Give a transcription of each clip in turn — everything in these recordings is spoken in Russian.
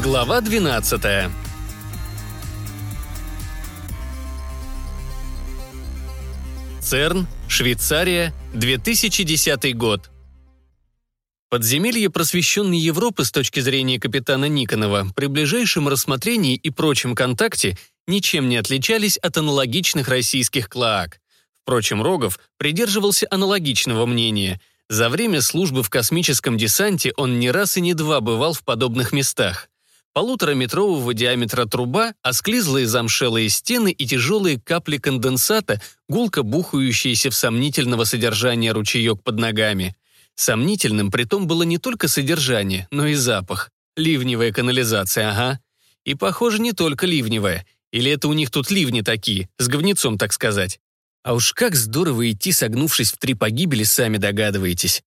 Глава 12 ЦЕРН, Швейцария, 2010 год. Подземелья просвещенной Европы с точки зрения капитана Никонова при ближайшем рассмотрении и прочем контакте ничем не отличались от аналогичных российских клоак. Впрочем, Рогов придерживался аналогичного мнения. За время службы в космическом десанте он не раз и не два бывал в подобных местах. Полутораметрового диаметра труба, осклизлые замшелые стены и тяжелые капли конденсата, гулко бухающиеся в сомнительного содержания ручеек под ногами. Сомнительным притом было не только содержание, но и запах. Ливневая канализация, ага. И, похоже, не только ливневая. Или это у них тут ливни такие, с говнецом, так сказать. А уж как здорово идти, согнувшись в три погибели, сами догадываетесь.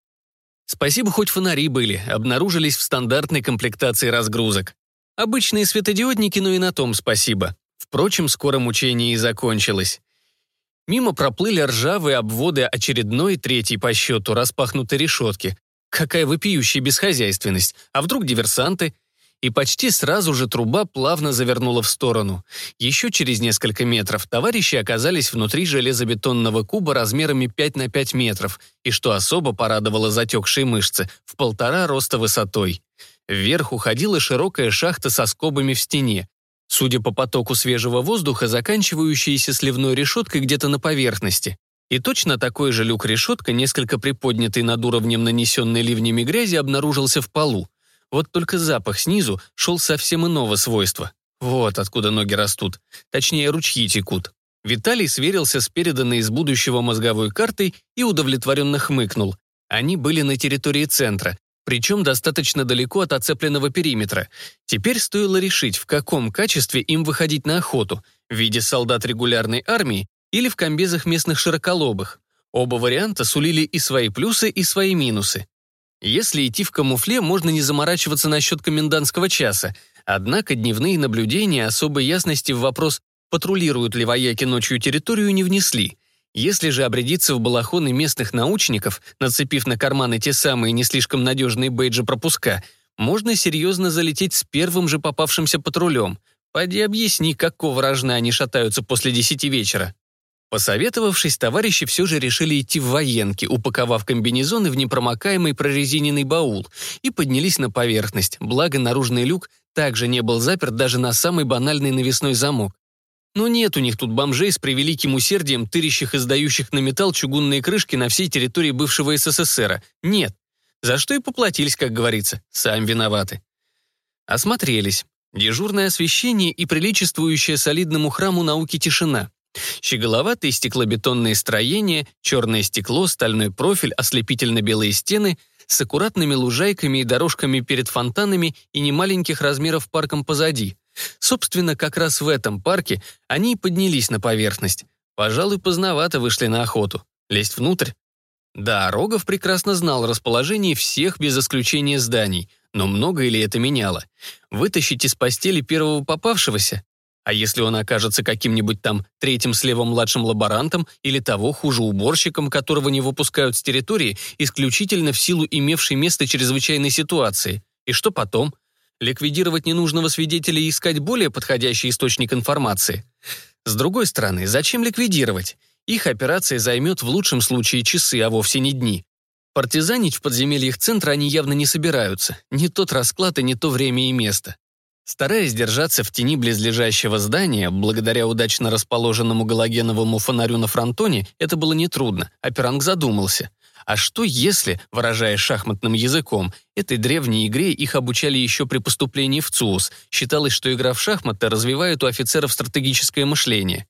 Спасибо, хоть фонари были, обнаружились в стандартной комплектации разгрузок. Обычные светодиодники, но и на том спасибо. Впрочем, скоро мучение и закончилось. Мимо проплыли ржавые обводы очередной, третьей по счету, распахнутой решетки. Какая вопиющая бесхозяйственность. А вдруг диверсанты? И почти сразу же труба плавно завернула в сторону. Еще через несколько метров товарищи оказались внутри железобетонного куба размерами 5 на 5 метров, и, что особо порадовало затекшие мышцы, в полтора роста высотой. Вверх уходила широкая шахта со скобами в стене, судя по потоку свежего воздуха, заканчивающаяся сливной решеткой где-то на поверхности. И точно такой же люк-решетка, несколько приподнятый над уровнем нанесенной ливнями грязи, обнаружился в полу. Вот только запах снизу шел совсем иного свойства. Вот откуда ноги растут. Точнее, ручьи текут. Виталий сверился с переданной из будущего мозговой картой и удовлетворенно хмыкнул. Они были на территории центра, причем достаточно далеко от оцепленного периметра. Теперь стоило решить, в каком качестве им выходить на охоту, в виде солдат регулярной армии или в комбезах местных широколобых. Оба варианта сулили и свои плюсы, и свои минусы. Если идти в камуфле, можно не заморачиваться насчет комендантского часа, однако дневные наблюдения особой ясности в вопрос, патрулируют ли вояки ночью территорию, не внесли – если же обрядиться в балахоны местных научников, нацепив на карманы те самые не слишком надежные бейджи пропуска, можно серьезно залететь с первым же попавшимся патрулем. Пойди объясни, какого рожна они шатаются после десяти вечера. Посоветовавшись, товарищи все же решили идти в военки, упаковав комбинезоны в непромокаемый прорезиненный баул, и поднялись на поверхность, благо наружный люк также не был заперт даже на самый банальный навесной замок. Но нет у них тут бомжей с превеликим усердием, тырящих и сдающих на металл чугунные крышки на всей территории бывшего СССР. Нет. За что и поплатились, как говорится. Сами виноваты. Осмотрелись. Дежурное освещение и приличествующая солидному храму науки тишина. Щеголоватые стеклобетонные строения, черное стекло, стальной профиль, ослепительно-белые стены с аккуратными лужайками и дорожками перед фонтанами и немаленьких размеров парком позади. Собственно, как раз в этом парке они и поднялись на поверхность. Пожалуй, поздновато вышли на охоту. Лезть внутрь? Да, Рогов прекрасно знал расположение всех без исключения зданий, но много ли это меняло? Вытащить из постели первого попавшегося? А если он окажется каким-нибудь там третьим слева младшим лаборантом или того хуже уборщиком, которого не выпускают с территории исключительно в силу имевшей место чрезвычайной ситуации? И что потом? Ликвидировать ненужного свидетеля и искать более подходящий источник информации. С другой стороны, зачем ликвидировать? Их операция займет в лучшем случае часы, а вовсе не дни. Партизанить в подземельях центра они явно не собираются. Не тот расклад и не то время и место. Стараясь держаться в тени близлежащего здания, благодаря удачно расположенному галогеновому фонарю на фронтоне, это было нетрудно, а Пиранг задумался – а что если, выражаясь шахматным языком, этой древней игре их обучали еще при поступлении в ЦУС, считалось, что игра в шахматы развивает у офицеров стратегическое мышление.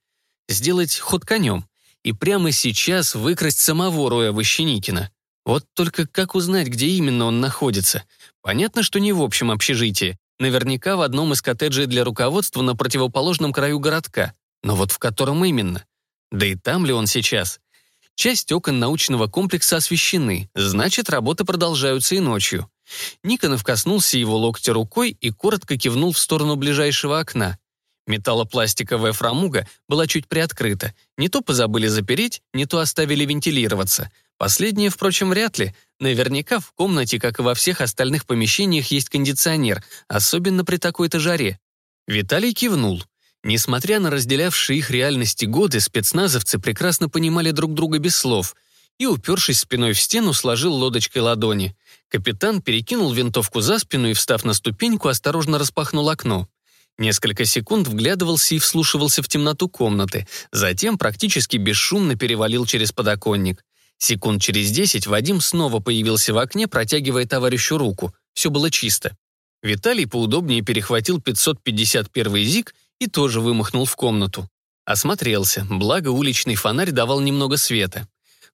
Сделать ход конем. И прямо сейчас выкрасть самого Роя Ващеникина. Вот только как узнать, где именно он находится? Понятно, что не в общем общежитии. Наверняка в одном из коттеджей для руководства на противоположном краю городка. Но вот в котором именно? Да и там ли он сейчас? Часть окон научного комплекса освещены, значит, работы продолжаются и ночью. Никонов коснулся его локтя рукой и коротко кивнул в сторону ближайшего окна. Металлопластиковая фрамуга была чуть приоткрыта. Не то позабыли запереть, не то оставили вентилироваться. Последнее, впрочем, вряд ли. Наверняка в комнате, как и во всех остальных помещениях, есть кондиционер, особенно при такой-то жаре. Виталий кивнул. Несмотря на разделявшие их реальности годы, спецназовцы прекрасно понимали друг друга без слов и, упершись спиной в стену, сложил лодочкой ладони. Капитан перекинул винтовку за спину и, встав на ступеньку, осторожно распахнул окно. Несколько секунд вглядывался и вслушивался в темноту комнаты, затем практически бесшумно перевалил через подоконник. Секунд через десять Вадим снова появился в окне, протягивая товарищу руку. Все было чисто. Виталий поудобнее перехватил 551 ЗИГ и тоже вымахнул в комнату. Осмотрелся, благо уличный фонарь давал немного света.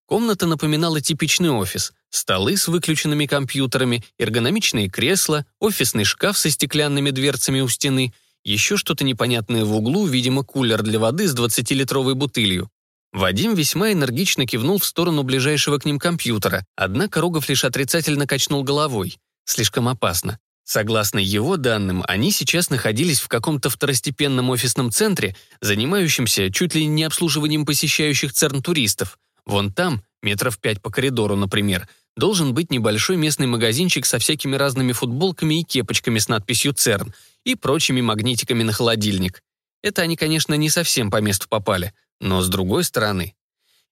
Комната напоминала типичный офис. Столы с выключенными компьютерами, эргономичные кресла, офисный шкаф со стеклянными дверцами у стены, еще что-то непонятное в углу, видимо, кулер для воды с 20-литровой бутылью. Вадим весьма энергично кивнул в сторону ближайшего к ним компьютера, однако Рогов лишь отрицательно качнул головой. Слишком опасно. Согласно его данным, они сейчас находились в каком-то второстепенном офисном центре, занимающемся чуть ли не обслуживанием посещающих ЦЕРН туристов. Вон там, метров пять по коридору, например, должен быть небольшой местный магазинчик со всякими разными футболками и кепочками с надписью «ЦЕРН» и прочими магнитиками на холодильник. Это они, конечно, не совсем по месту попали, но с другой стороны.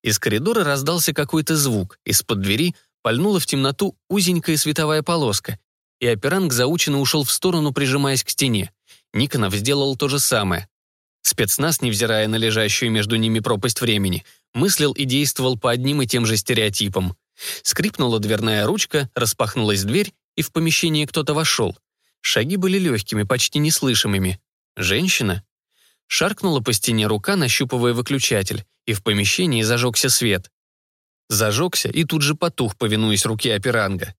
Из коридора раздался какой-то звук, из-под двери пальнула в темноту узенькая световая полоска, и операнг заученно ушел в сторону, прижимаясь к стене. Никонов сделал то же самое. Спецназ, невзирая на лежащую между ними пропасть времени, мыслил и действовал по одним и тем же стереотипам. Скрипнула дверная ручка, распахнулась дверь, и в помещение кто-то вошел. Шаги были легкими, почти неслышимыми. Женщина? Шаркнула по стене рука, нащупывая выключатель, и в помещении зажегся свет. Зажегся и тут же потух, повинуясь руке операнга.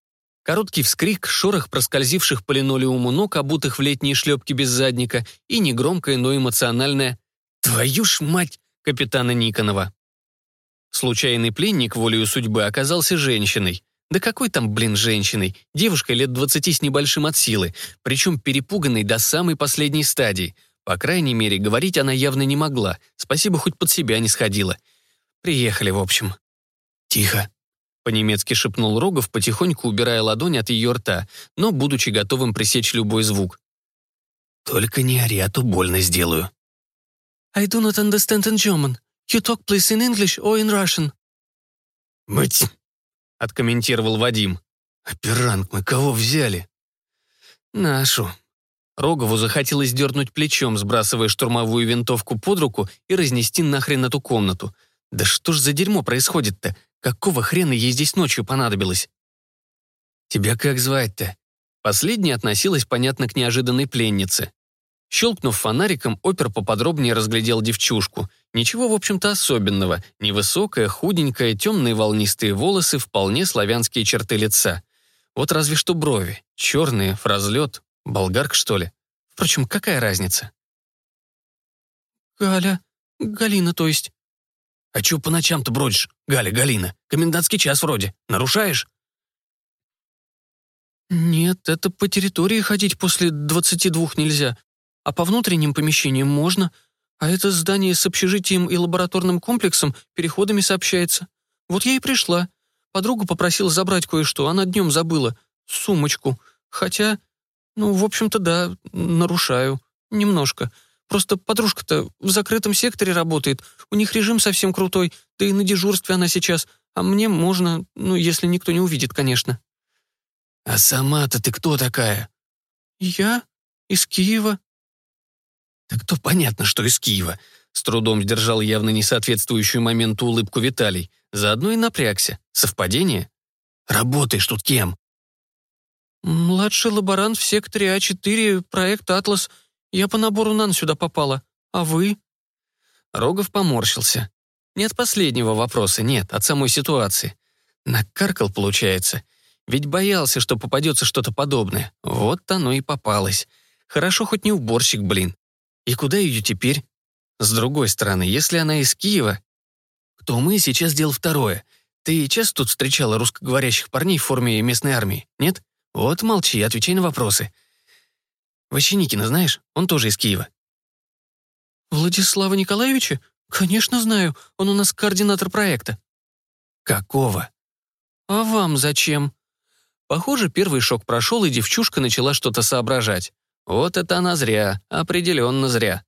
Короткий вскрик, шорох проскользивших по линолеуму ног, обутых в летние шлепки без задника, и негромкое, но эмоциональное «Твою ж мать!» капитана Никонова. Случайный пленник волею судьбы оказался женщиной. Да какой там, блин, женщиной? Девушкой лет двадцати с небольшим от силы, причем перепуганной до самой последней стадии. По крайней мере, говорить она явно не могла. Спасибо, хоть под себя не сходила. Приехали, в общем. «Тихо», по-немецки шепнул Рогов, потихоньку убирая ладонь от ее рта, но будучи готовым пресечь любой звук. «Только не ори, а то больно сделаю». «I do not understand in German. You talk please in English or in Russian?» «Мать!» — откомментировал Вадим. «Операнг, мы кого взяли?» «Нашу». Рогову захотелось дернуть плечом, сбрасывая штурмовую винтовку под руку и разнести нахрен эту комнату. «Да что ж за дерьмо происходит-то? Какого хрена ей здесь ночью понадобилось? «Тебя как звать-то?» Последняя относилась, понятно, к неожиданной пленнице. Щелкнув фонариком, опер поподробнее разглядел девчушку. Ничего, в общем-то, особенного. Невысокая, худенькая, темные волнистые волосы, вполне славянские черты лица. Вот разве что брови. Черные, в разлет. Болгарка, что ли? Впрочем, какая разница? «Галя. Галина, то есть». «А чё по ночам-то бродишь, Галя, Галина? Комендантский час вроде. Нарушаешь?» «Нет, это по территории ходить после двадцати двух нельзя, а по внутренним помещениям можно, а это здание с общежитием и лабораторным комплексом переходами сообщается. Вот я и пришла. Подруга попросила забрать кое-что, она днем забыла. Сумочку. Хотя, ну, в общем-то, да, нарушаю. Немножко. Просто подружка-то в закрытом секторе работает, у них режим совсем крутой, да и на дежурстве она сейчас, а мне можно, ну, если никто не увидит, конечно». «А сама-то ты кто такая?» «Я? Из Киева». «Так то понятно, что из Киева», — с трудом сдержал явно несоответствующую моменту улыбку Виталий. Заодно и напрягся. Совпадение? «Работаешь тут кем?» «Младший лаборант в секторе А4, проект «Атлас», я по набору НАН сюда попала. А вы?» Рогов поморщился. Нет последнего вопроса, нет, от самой ситуации. Накаркал, получается. Ведь боялся, что попадется что-то подобное. Вот оно и попалось. Хорошо, хоть не уборщик, блин. И куда ее теперь? С другой стороны, если она из Киева, то мы сейчас дело второе. Ты часто тут встречала русскоговорящих парней в форме местной армии, нет? Вот молчи, отвечай на вопросы. Ващеникина знаешь? Он тоже из Киева». «Владислава Николаевича? Конечно, знаю. Он у нас координатор проекта». «Какого?» «А вам зачем?» Похоже, первый шок прошел, и девчушка начала что-то соображать. Вот это она зря, определенно зря.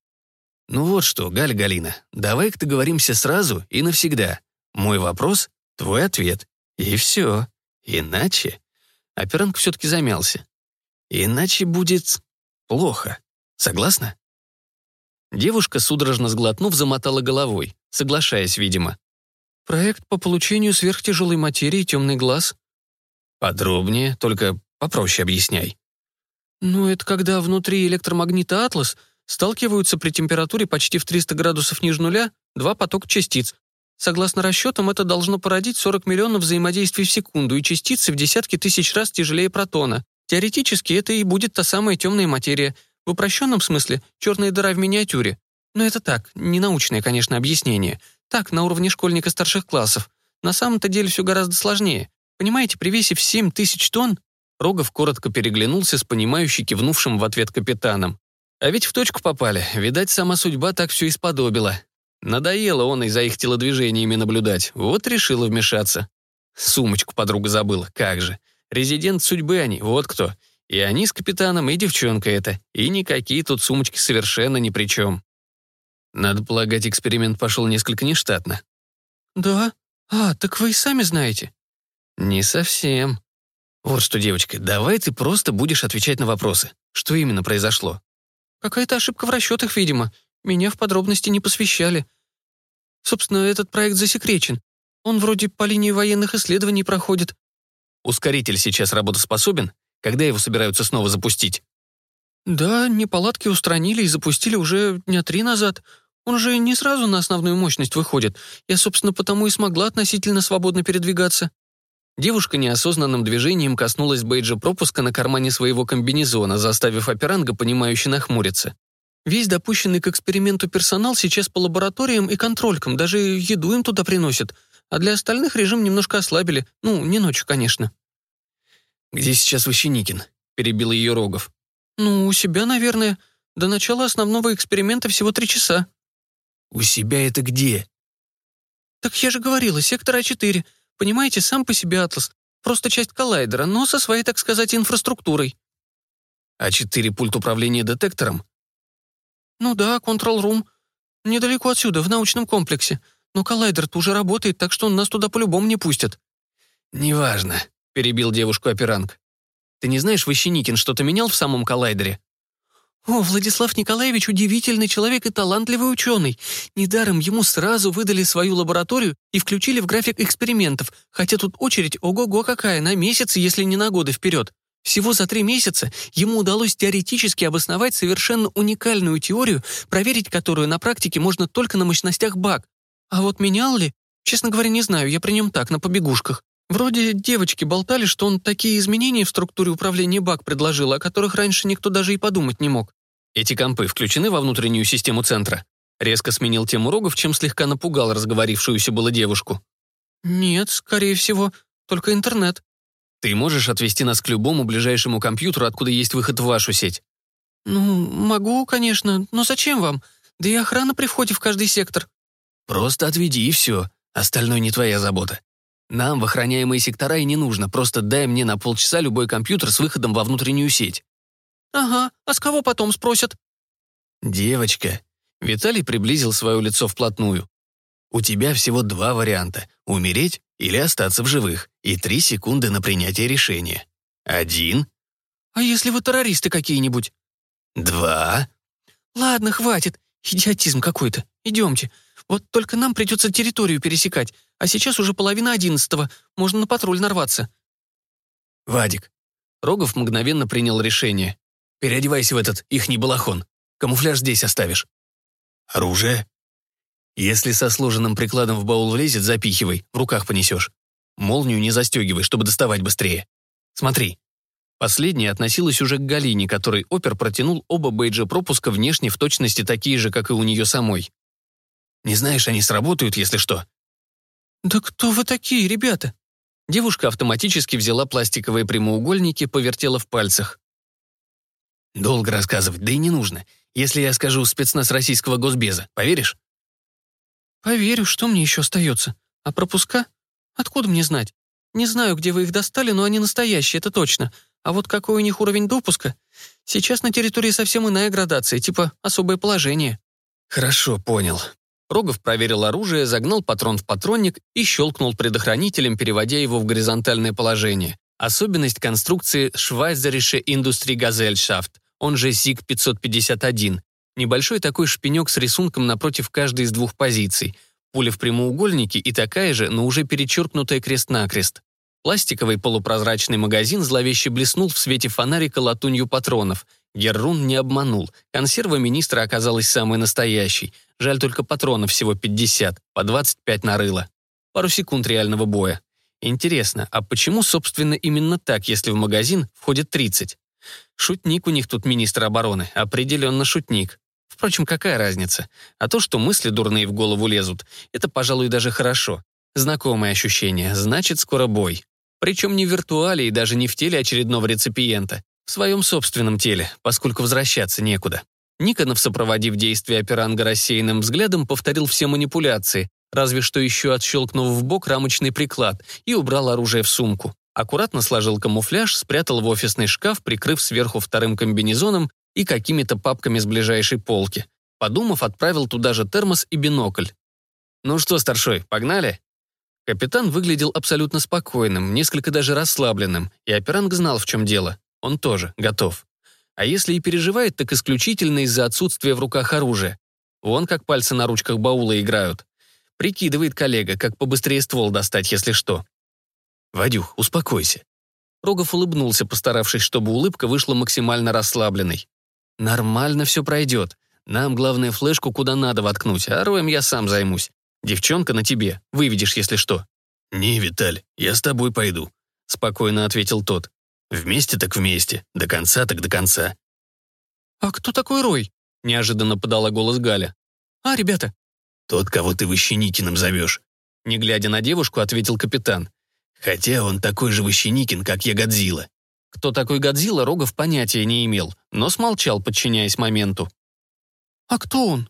Ну вот что, Галь Галина, давай-ка договоримся сразу и навсегда. Мой вопрос — твой ответ. И все. Иначе... Операнг все-таки замялся. Иначе будет плохо. Согласна? Девушка, судорожно сглотнув, замотала головой, соглашаясь, видимо. «Проект по получению сверхтяжелой материи «Темный глаз»?» «Подробнее, только попроще объясняй». «Ну, это когда внутри электромагнита «Атлас» сталкиваются при температуре почти в 300 градусов ниже нуля два потока частиц. Согласно расчетам, это должно породить 40 миллионов взаимодействий в секунду и частицы в десятки тысяч раз тяжелее протона. Теоретически, это и будет та самая темная материя — в упрощенном смысле черная дыра в миниатюре. Но это так, не научное, конечно, объяснение. Так, на уровне школьника старших классов. На самом-то деле все гораздо сложнее. Понимаете, при весе в 7 тысяч тонн Рогов коротко переглянулся с понимающей кивнувшим в ответ капитаном. А ведь в точку попали. Видать, сама судьба так все исподобила. Надоело он и за их телодвижениями наблюдать. Вот решила вмешаться. Сумочку подруга забыла, как же. Резидент судьбы они, вот кто. И они с капитаном, и девчонка эта. И никакие тут сумочки совершенно ни при чем. Надо полагать, эксперимент пошел несколько нештатно. «Да? А, так вы и сами знаете». «Не совсем. Вот что, девочка, давай ты просто будешь отвечать на вопросы. Что именно произошло?» «Какая-то ошибка в расчетах, видимо. Меня в подробности не посвящали. Собственно, этот проект засекречен. Он вроде по линии военных исследований проходит». «Ускоритель сейчас работоспособен?» Когда его собираются снова запустить? Да, неполадки устранили и запустили уже дня три назад. Он же не сразу на основную мощность выходит. Я, собственно, потому и смогла относительно свободно передвигаться. Девушка неосознанным движением коснулась бейджа пропуска на кармане своего комбинезона, заставив операнга, понимающе нахмуриться. Весь допущенный к эксперименту персонал сейчас по лабораториям и контролькам, даже еду им туда приносят. А для остальных режим немножко ослабили. Ну, не ночью, конечно. «Где сейчас Ващеникин?» — перебил ее Рогов. «Ну, у себя, наверное. До начала основного эксперимента всего три часа». «У себя это где?» «Так я же говорила, сектор А4. Понимаете, сам по себе Атлас. Просто часть коллайдера, но со своей, так сказать, инфраструктурой». «А4 пульт управления детектором?» «Ну да, контрол-рум. Недалеко отсюда, в научном комплексе. Но коллайдер-то уже работает, так что нас туда по-любому не пустят». «Неважно», — перебил девушку операнг. «Ты не знаешь, Ващеникин что-то менял в самом коллайдере?» «О, Владислав Николаевич удивительный человек и талантливый ученый. Недаром ему сразу выдали свою лабораторию и включили в график экспериментов, хотя тут очередь ого-го какая, на месяцы, если не на годы вперед. Всего за три месяца ему удалось теоретически обосновать совершенно уникальную теорию, проверить которую на практике можно только на мощностях БАК. А вот менял ли? Честно говоря, не знаю, я при нем так, на побегушках. Вроде девочки болтали, что он такие изменения в структуре управления БАК предложил, о которых раньше никто даже и подумать не мог. Эти компы включены во внутреннюю систему центра? Резко сменил тему Рогов, чем слегка напугал разговорившуюся было девушку. «Нет, скорее всего, только интернет». «Ты можешь отвести нас к любому ближайшему компьютеру, откуда есть выход в вашу сеть?» «Ну, могу, конечно, но зачем вам? Да и охрана при входе в каждый сектор». «Просто отведи и все. Остальное не твоя забота. Нам в охраняемые сектора и не нужно, просто дай мне на полчаса любой компьютер с выходом во внутреннюю сеть». «Ага, а с кого потом спросят?» «Девочка». Виталий приблизил свое лицо вплотную. «У тебя всего два варианта — умереть или остаться в живых, и три секунды на принятие решения. Один. А если вы террористы какие-нибудь? Два. Ладно, хватит. Идиотизм какой-то. Идемте. Вот только нам придется территорию пересекать, а сейчас уже половина одиннадцатого, можно на патруль нарваться». «Вадик». Рогов мгновенно принял решение. «Переодевайся в этот ихний балахон. Камуфляж здесь оставишь». «Оружие?» «Если со сложенным прикладом в баул влезет, запихивай, в руках понесешь. Молнию не застегивай, чтобы доставать быстрее. Смотри». Последняя относилась уже к Галине, которой опер протянул оба бейджа пропуска внешне в точности такие же, как и у нее самой. Не знаешь, они сработают, если что». «Да кто вы такие, ребята?» Девушка автоматически взяла пластиковые прямоугольники, повертела в пальцах. «Долго рассказывать, да и не нужно. Если я скажу спецназ российского госбеза, поверишь?» «Поверю, что мне еще остается? А пропуска? Откуда мне знать? Не знаю, где вы их достали, но они настоящие, это точно. А вот какой у них уровень допуска? Сейчас на территории совсем иная градация, типа особое положение». «Хорошо, понял». Рогов проверил оружие, загнал патрон в патронник и щелкнул предохранителем, переводя его в горизонтальное положение. Особенность конструкции Schweizerische Industriegesellschaft, он же СИГ-551. Небольшой такой шпинек с рисунком напротив каждой из двух позиций. Пуля в прямоугольнике и такая же, но уже перечеркнутая крест-накрест. Пластиковый полупрозрачный магазин зловеще блеснул в свете фонарика латунью патронов. Геррун не обманул. Консерва министра оказалась самой настоящей. Жаль только патронов всего 50, по 25 нарыло. Пару секунд реального боя. Интересно, а почему, собственно, именно так, если в магазин входит 30? Шутник у них тут министр обороны, определенно шутник. Впрочем, какая разница? А то, что мысли дурные в голову лезут, это, пожалуй, даже хорошо. Знакомое ощущение, значит, скоро бой. Причем не в виртуале и даже не в теле очередного реципиента, в своем собственном теле, поскольку возвращаться некуда. Никонов, сопроводив действия операнга рассеянным взглядом, повторил все манипуляции, разве что еще отщелкнув в бок рамочный приклад и убрал оружие в сумку. Аккуратно сложил камуфляж, спрятал в офисный шкаф, прикрыв сверху вторым комбинезоном и какими-то папками с ближайшей полки. Подумав, отправил туда же термос и бинокль. «Ну что, старшой, погнали?» Капитан выглядел абсолютно спокойным, несколько даже расслабленным, и операнг знал, в чем дело. Он тоже готов. А если и переживает, так исключительно из-за отсутствия в руках оружия. Вон как пальцы на ручках баула играют. Прикидывает коллега, как побыстрее ствол достать, если что. «Вадюх, успокойся». Рогов улыбнулся, постаравшись, чтобы улыбка вышла максимально расслабленной. «Нормально все пройдет. Нам главное флешку куда надо воткнуть, а роем я сам займусь. Девчонка на тебе, выведешь, если что». «Не, Виталь, я с тобой пойду», — спокойно ответил тот. «Вместе так вместе, до конца так до конца». «А кто такой Рой?» — неожиданно подала голос Галя. «А, ребята?» «Тот, кого ты Ващеникиным зовешь», — не глядя на девушку, ответил капитан. Хотя он такой же Ващеникин, как я Годзилла. Кто такой Годзилла, Рогов понятия не имел, но смолчал, подчиняясь моменту. «А кто он?»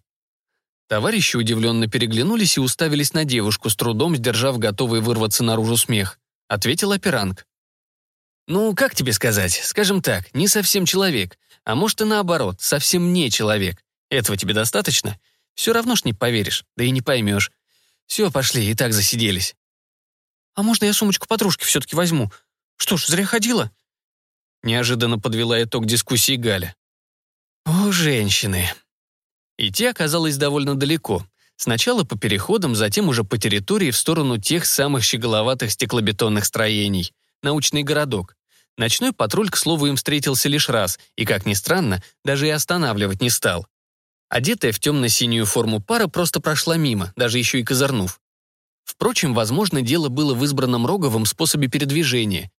Товарищи удивленно переглянулись и уставились на девушку, с трудом сдержав готовый вырваться наружу смех. Ответил операнг. «Ну, как тебе сказать? Скажем так, не совсем человек. А может и наоборот, совсем не человек. Этого тебе достаточно? Все равно ж не поверишь, да и не поймешь. Все, пошли, и так засиделись. «А можно я сумочку подружки все-таки возьму? Что ж, зря ходила?» Неожиданно подвела итог дискуссии Галя. «О, женщины!» Идти оказалось довольно далеко. Сначала по переходам, затем уже по территории в сторону тех самых щеголоватых стеклобетонных строений. Научный городок. Ночной патруль, к слову, им встретился лишь раз, и, как ни странно, даже и останавливать не стал. Одетая в темно-синюю форму пара просто прошла мимо, даже еще и козырнув. Впрочем, возможно, дело было в избранном Роговым способе передвижения.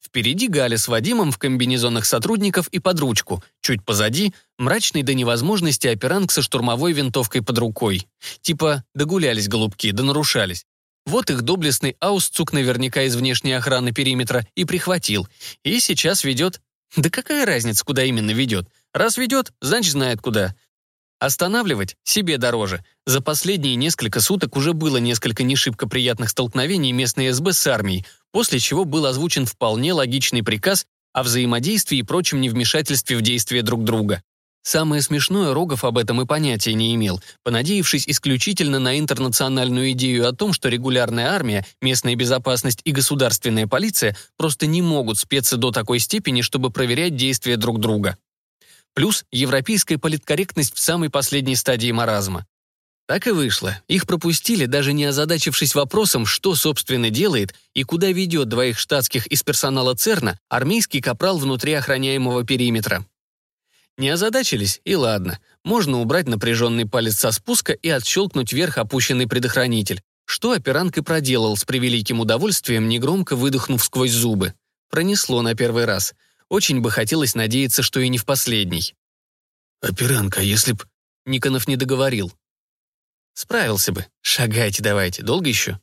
Впереди Галя с Вадимом в комбинезонах сотрудников и под ручку. Чуть позади — мрачный до невозможности операнг со штурмовой винтовкой под рукой. Типа догулялись голубки, да нарушались. Вот их доблестный аусцук наверняка из внешней охраны периметра и прихватил. И сейчас ведет... Да какая разница, куда именно ведет? Раз ведет, значит знает куда. Останавливать себе дороже. За последние несколько суток уже было несколько не приятных столкновений местной СБ с армией, после чего был озвучен вполне логичный приказ о взаимодействии и прочем невмешательстве в действия друг друга. Самое смешное, Рогов об этом и понятия не имел, понадеявшись исключительно на интернациональную идею о том, что регулярная армия, местная безопасность и государственная полиция просто не могут спеться до такой степени, чтобы проверять действия друг друга. Плюс европейская политкорректность в самой последней стадии маразма. Так и вышло. Их пропустили, даже не озадачившись вопросом, что, собственно, делает и куда ведет двоих штатских из персонала ЦЕРНа армейский капрал внутри охраняемого периметра. Не озадачились, и ладно. Можно убрать напряженный палец со спуска и отщелкнуть вверх опущенный предохранитель. Что операнг и проделал с превеликим удовольствием, негромко выдохнув сквозь зубы. Пронесло на первый раз — очень бы хотелось надеяться, что и не в последний. «Операнка, если б...» Никонов не договорил. «Справился бы. Шагайте давайте. Долго еще?»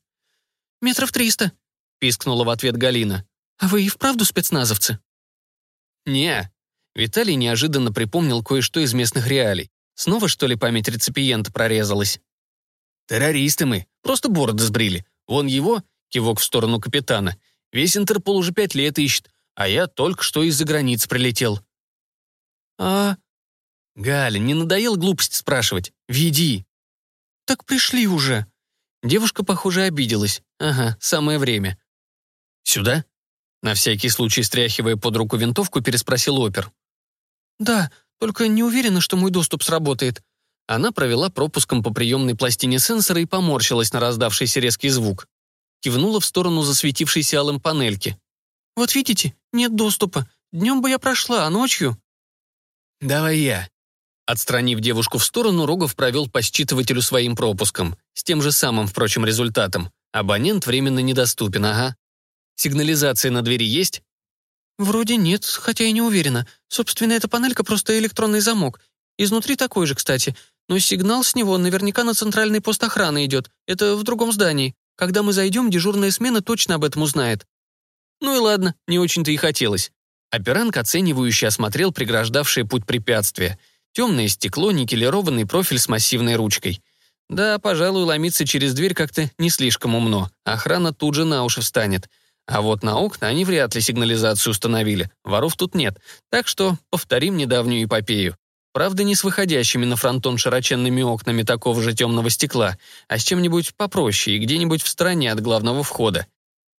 «Метров триста», — пискнула в ответ Галина. «А вы и вправду спецназовцы?» «Не». Виталий неожиданно припомнил кое-что из местных реалий. Снова, что ли, память реципиента прорезалась? «Террористы мы. Просто бороды сбрили. Вон его, кивок в сторону капитана, Весь Интерпол уже пять лет ищет, а я только что из-за границ прилетел». «А...» «Галя, не надоел глупости спрашивать? Веди». «Так пришли уже». Девушка, похоже, обиделась. Ага, самое время. «Сюда?» На всякий случай, стряхивая под руку винтовку, переспросил опер. «Да, только не уверена, что мой доступ сработает». Она провела пропуском по приемной пластине сенсора и поморщилась на раздавшийся резкий звук. Кивнула в сторону засветившейся алым панельки. «Вот видите, нет доступа. Днем бы я прошла, а ночью...» «Давай я». Отстранив девушку в сторону, Рогов провел по считывателю своим пропуском. С тем же самым, впрочем, результатом. Абонент временно недоступен, ага. Сигнализация на двери есть? Вроде нет, хотя и не уверена. Собственно, эта панелька просто электронный замок. Изнутри такой же, кстати. Но сигнал с него наверняка на центральный пост охраны идет. Это в другом здании. Когда мы зайдем, дежурная смена точно об этом узнает. Ну и ладно, не очень-то и хотелось. Операнг оценивающе осмотрел преграждавшее путь препятствия. Темное стекло, никелированный профиль с массивной ручкой. Да, пожалуй, ломиться через дверь как-то не слишком умно. Охрана тут же на уши встанет. А вот на окна они вряд ли сигнализацию установили. Воров тут нет. Так что повторим недавнюю эпопею. Правда, не с выходящими на фронтон широченными окнами такого же темного стекла, а с чем-нибудь попроще и где-нибудь в стороне от главного входа.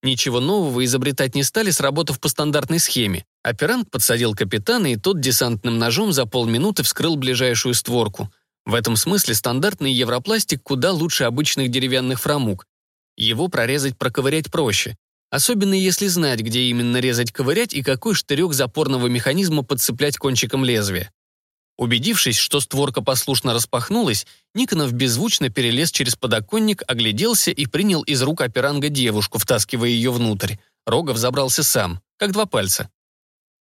Ничего нового изобретать не стали, сработав по стандартной схеме. Оперант подсадил капитана, и тот десантным ножом за полминуты вскрыл ближайшую створку. В этом смысле стандартный европластик куда лучше обычных деревянных фрамуг. Его прорезать проковырять проще. Особенно если знать, где именно резать-ковырять и какой штырек запорного механизма подцеплять кончиком лезвия. Убедившись, что створка послушно распахнулась, Никонов беззвучно перелез через подоконник, огляделся и принял из рук операнга девушку, втаскивая ее внутрь. Рогов забрался сам, как два пальца.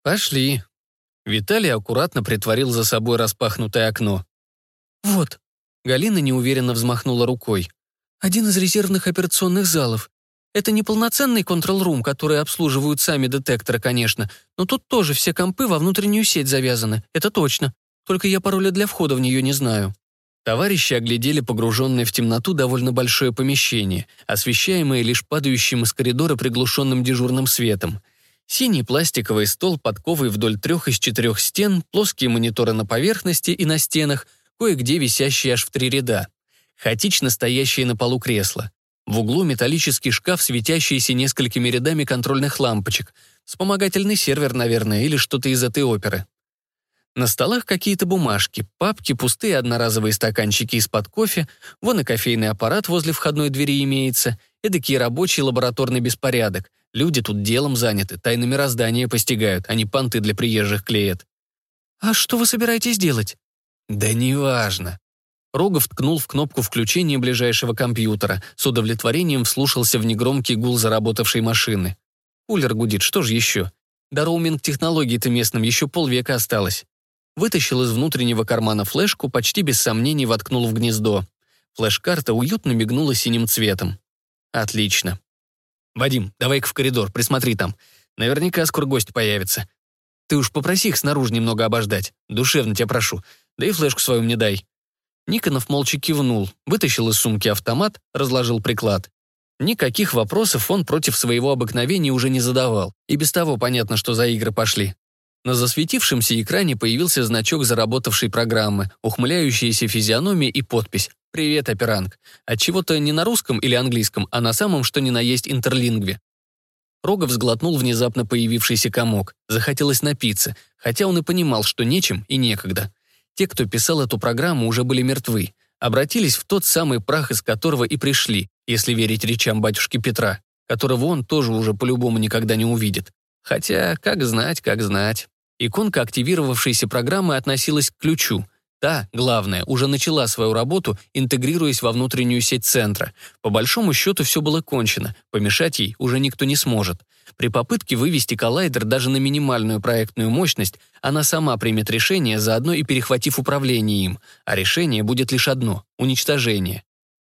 «Пошли». Виталий аккуратно притворил за собой распахнутое окно. «Вот». Галина неуверенно взмахнула рукой. «Один из резервных операционных залов. Это не полноценный контрол-рум, который обслуживают сами детекторы, конечно, но тут тоже все компы во внутреннюю сеть завязаны, это точно. Только я пароля для входа в нее не знаю». Товарищи оглядели погруженное в темноту довольно большое помещение, освещаемое лишь падающим из коридора приглушенным дежурным светом. Синий пластиковый стол, подковый вдоль трех из четырех стен, плоские мониторы на поверхности и на стенах, кое-где висящие аж в три ряда. Хаотично стоящие на полу кресла. В углу металлический шкаф, светящийся несколькими рядами контрольных лампочек. Вспомогательный сервер, наверное, или что-то из этой оперы. На столах какие-то бумажки, папки, пустые одноразовые стаканчики из-под кофе, вон и кофейный аппарат возле входной двери имеется, эдакий рабочий лабораторный беспорядок. Люди тут делом заняты, тайны мироздания постигают, а не понты для приезжих клеят. «А что вы собираетесь делать?» «Да неважно». Рогов ткнул в кнопку включения ближайшего компьютера, с удовлетворением вслушался в негромкий гул заработавшей машины. Кулер гудит, что же еще? До роуминг-технологий-то местным еще полвека осталось. Вытащил из внутреннего кармана флешку, почти без сомнений воткнул в гнездо. Флеш-карта уютно мигнула синим цветом. Отлично. «Вадим, давай-ка в коридор, присмотри там. Наверняка скоро гость появится. Ты уж попроси их снаружи немного обождать. Душевно тебя прошу. Да и флешку свою мне дай». Никонов молча кивнул, вытащил из сумки автомат, разложил приклад. Никаких вопросов он против своего обыкновения уже не задавал. И без того понятно, что за игры пошли. На засветившемся экране появился значок заработавшей программы, ухмыляющаяся физиономия и подпись «Привет, операнг». Отчего-то не на русском или английском, а на самом что ни на есть интерлингве. Рогов сглотнул внезапно появившийся комок. Захотелось напиться, хотя он и понимал, что нечем и некогда. Те, кто писал эту программу, уже были мертвы. Обратились в тот самый прах, из которого и пришли, если верить речам батюшки Петра, которого он тоже уже по-любому никогда не увидит. Хотя, как знать, как знать. Иконка активировавшейся программы относилась к ключу. Та, главное, уже начала свою работу, интегрируясь во внутреннюю сеть центра. По большому счету все было кончено, помешать ей уже никто не сможет. При попытке вывести коллайдер даже на минимальную проектную мощность, она сама примет решение, заодно и перехватив управление им, а решение будет лишь одно — уничтожение.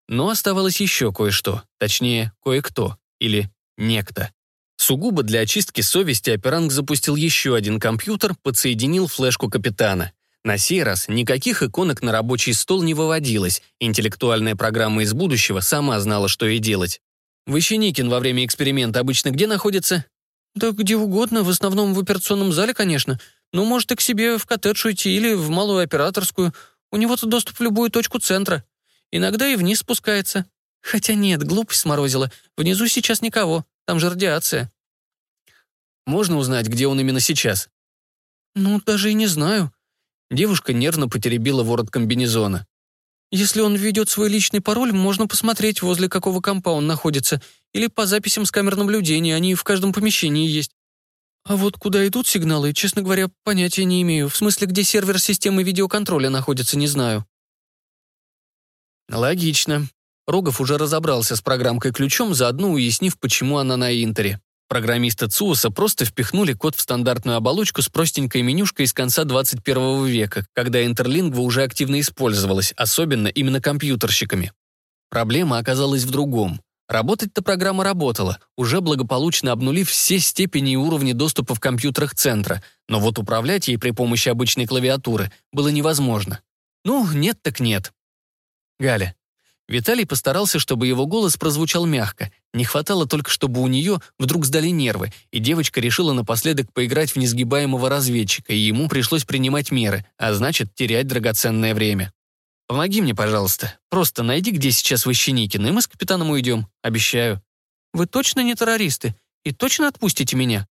Но оставалось еще кое-что, точнее, кое-кто, или некто. Сугубо для очистки совести операнг запустил еще один компьютер, подсоединил флешку капитана. На сей раз никаких иконок на рабочий стол не выводилось, интеллектуальная программа из будущего сама знала, что ей делать. Выщеникин во время эксперимента обычно где находится? Да где угодно, в основном в операционном зале, конечно. Ну, может, и к себе в коттедж уйти или в малую операторскую. У него-то доступ в любую точку центра. Иногда и вниз спускается. Хотя нет, глупость сморозила. Внизу сейчас никого, там же радиация. Можно узнать, где он именно сейчас? Ну, даже и не знаю. Девушка нервно потеребила ворот комбинезона. Если он введет свой личный пароль, можно посмотреть, возле какого компа он находится, или по записям с камер наблюдения, они в каждом помещении есть. А вот куда идут сигналы, честно говоря, понятия не имею. В смысле, где сервер системы видеоконтроля находится, не знаю. Логично. Рогов уже разобрался с программкой ключом, заодно уяснив, почему она на Интере. Программисты ЦУСа просто впихнули код в стандартную оболочку с простенькой менюшкой из конца 21 века, когда интерлингва уже активно использовалась, особенно именно компьютерщиками. Проблема оказалась в другом. Работать-то программа работала, уже благополучно обнулив все степени и уровни доступа в компьютерах центра, но вот управлять ей при помощи обычной клавиатуры было невозможно. Ну, нет так нет. Галя, Виталий постарался, чтобы его голос прозвучал мягко. Не хватало только, чтобы у нее вдруг сдали нервы, и девочка решила напоследок поиграть в несгибаемого разведчика, и ему пришлось принимать меры, а значит, терять драгоценное время. «Помоги мне, пожалуйста. Просто найди, где сейчас Ващеникин, и мы с капитаном уйдем. Обещаю». «Вы точно не террористы? И точно отпустите меня?»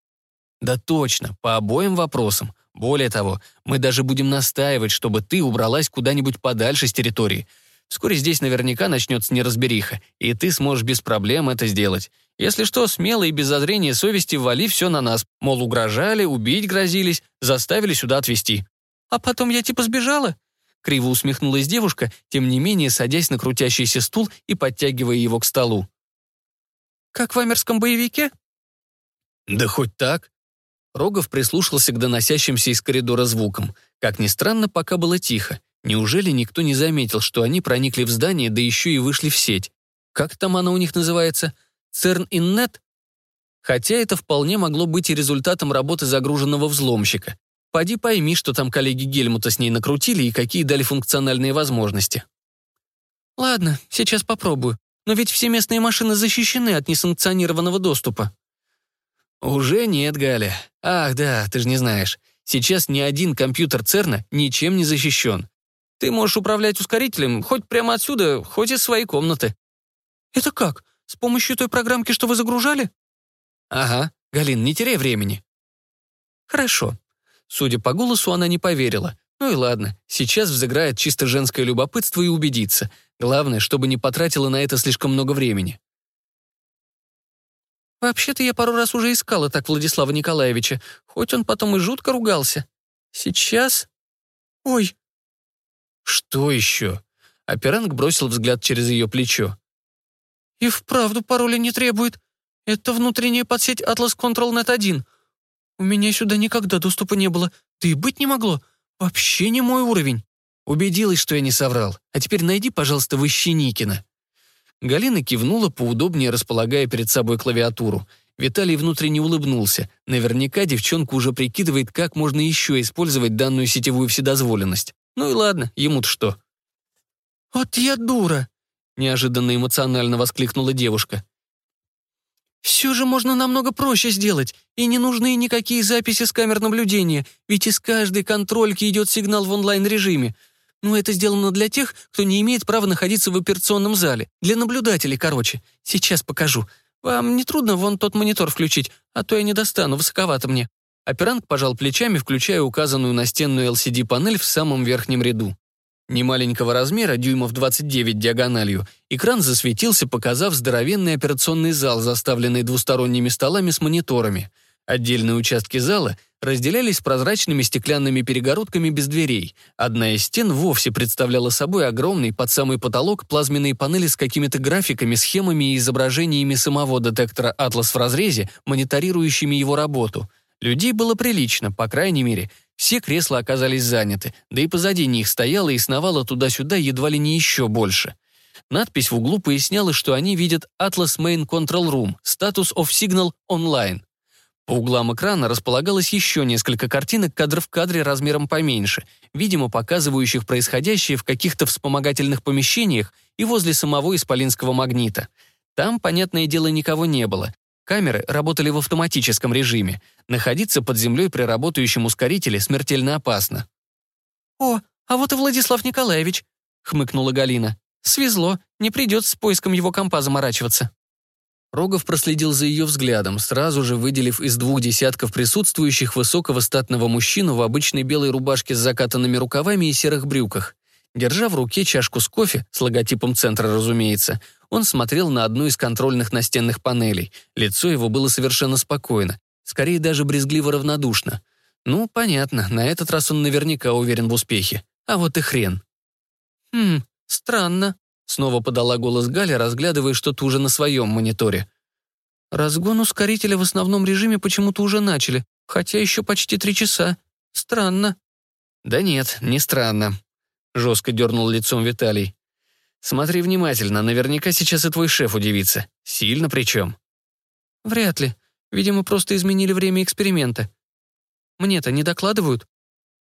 «Да точно, по обоим вопросам. Более того, мы даже будем настаивать, чтобы ты убралась куда-нибудь подальше с территории. Вскоре здесь наверняка начнется неразбериха, и ты сможешь без проблем это сделать. Если что, смело и без зазрения совести вали все на нас. Мол, угрожали, убить грозились, заставили сюда отвезти. А потом я типа сбежала? Криво усмехнулась девушка, тем не менее садясь на крутящийся стул и подтягивая его к столу. «Как в амерском боевике?» «Да хоть так». Рогов прислушался к доносящимся из коридора звукам. Как ни странно, пока было тихо. Неужели никто не заметил, что они проникли в здание, да еще и вышли в сеть? Как там она у них называется? ЦЕРН-Иннет? Хотя это вполне могло быть и результатом работы загруженного взломщика. Поди пойми, что там коллеги Гельмута с ней накрутили и какие дали функциональные возможности. Ладно, сейчас попробую. Но ведь все местные машины защищены от несанкционированного доступа. Уже нет, Галя. Ах, да, ты же не знаешь. Сейчас ни один компьютер ЦЕРНа ничем не защищен. Ты можешь управлять ускорителем хоть прямо отсюда, хоть из своей комнаты». «Это как? С помощью той программки, что вы загружали?» «Ага. Галин, не теряй времени». «Хорошо». Судя по голосу, она не поверила. Ну и ладно, сейчас взыграет чисто женское любопытство и убедиться. Главное, чтобы не потратила на это слишком много времени. «Вообще-то я пару раз уже искала так Владислава Николаевича, хоть он потом и жутко ругался. Сейчас...» «Ой, «Что еще?» Операнг бросил взгляд через ее плечо. «И вправду пароля не требует. Это внутренняя подсеть Atlas Control Net 1. У меня сюда никогда доступа не было. Да быть не могло. Вообще не мой уровень». Убедилась, что я не соврал. А теперь найди, пожалуйста, Выщеникина. Галина кивнула, поудобнее располагая перед собой клавиатуру. Виталий внутренне улыбнулся. Наверняка девчонка уже прикидывает, как можно еще использовать данную сетевую вседозволенность. Ну и ладно, ему-то что. «Вот я дура!» — неожиданно эмоционально воскликнула девушка. «Все же можно намного проще сделать, и не нужны никакие записи с камер наблюдения, ведь из каждой контрольки идет сигнал в онлайн-режиме. Ну, это сделано для тех, кто не имеет права находиться в операционном зале. Для наблюдателей, короче. Сейчас покажу. Вам не трудно вон тот монитор включить, а то я не достану, высоковато мне». Оперант пожал плечами, включая указанную настенную LCD-панель в самом верхнем ряду. Немаленького размера, дюймов 29 диагональю, экран засветился, показав здоровенный операционный зал, заставленный двусторонними столами с мониторами. Отдельные участки зала разделялись прозрачными стеклянными перегородками без дверей. Одна из стен вовсе представляла собой огромный под самый потолок плазменные панели с какими-то графиками, схемами и изображениями самого детектора «Атлас» в разрезе, мониторирующими его работу — Людей было прилично, по крайней мере, все кресла оказались заняты, да и позади них стояла и сновала туда-сюда едва ли не еще больше. Надпись в углу поясняла, что они видят Atlas Main Control Room, Status of Signal Online. По углам экрана располагалось еще несколько картинок кадр в кадре размером поменьше, видимо, показывающих происходящее в каких-то вспомогательных помещениях и возле самого исполинского магнита. Там, понятное дело, никого не было. Камеры работали в автоматическом режиме. Находиться под землей при работающем ускорителе смертельно опасно. «О, а вот и Владислав Николаевич», — хмыкнула Галина. «Свезло, не придется с поиском его компа заморачиваться». Рогов проследил за ее взглядом, сразу же выделив из двух десятков присутствующих высокого статного мужчину в обычной белой рубашке с закатанными рукавами и серых брюках. Держа в руке чашку с кофе, с логотипом центра, разумеется, он смотрел на одну из контрольных настенных панелей. Лицо его было совершенно спокойно, скорее даже брезгливо равнодушно. Ну, понятно, на этот раз он наверняка уверен в успехе. А вот и хрен. «Хм, странно», — снова подала голос Галя, разглядывая что-то уже на своем мониторе. «Разгон ускорителя в основном режиме почему-то уже начали, хотя еще почти три часа. Странно». «Да нет, не странно», — жестко дернул лицом Виталий. Смотри внимательно, наверняка сейчас и твой шеф удивится. Сильно причем. Вряд ли. Видимо, просто изменили время эксперимента. Мне-то не докладывают?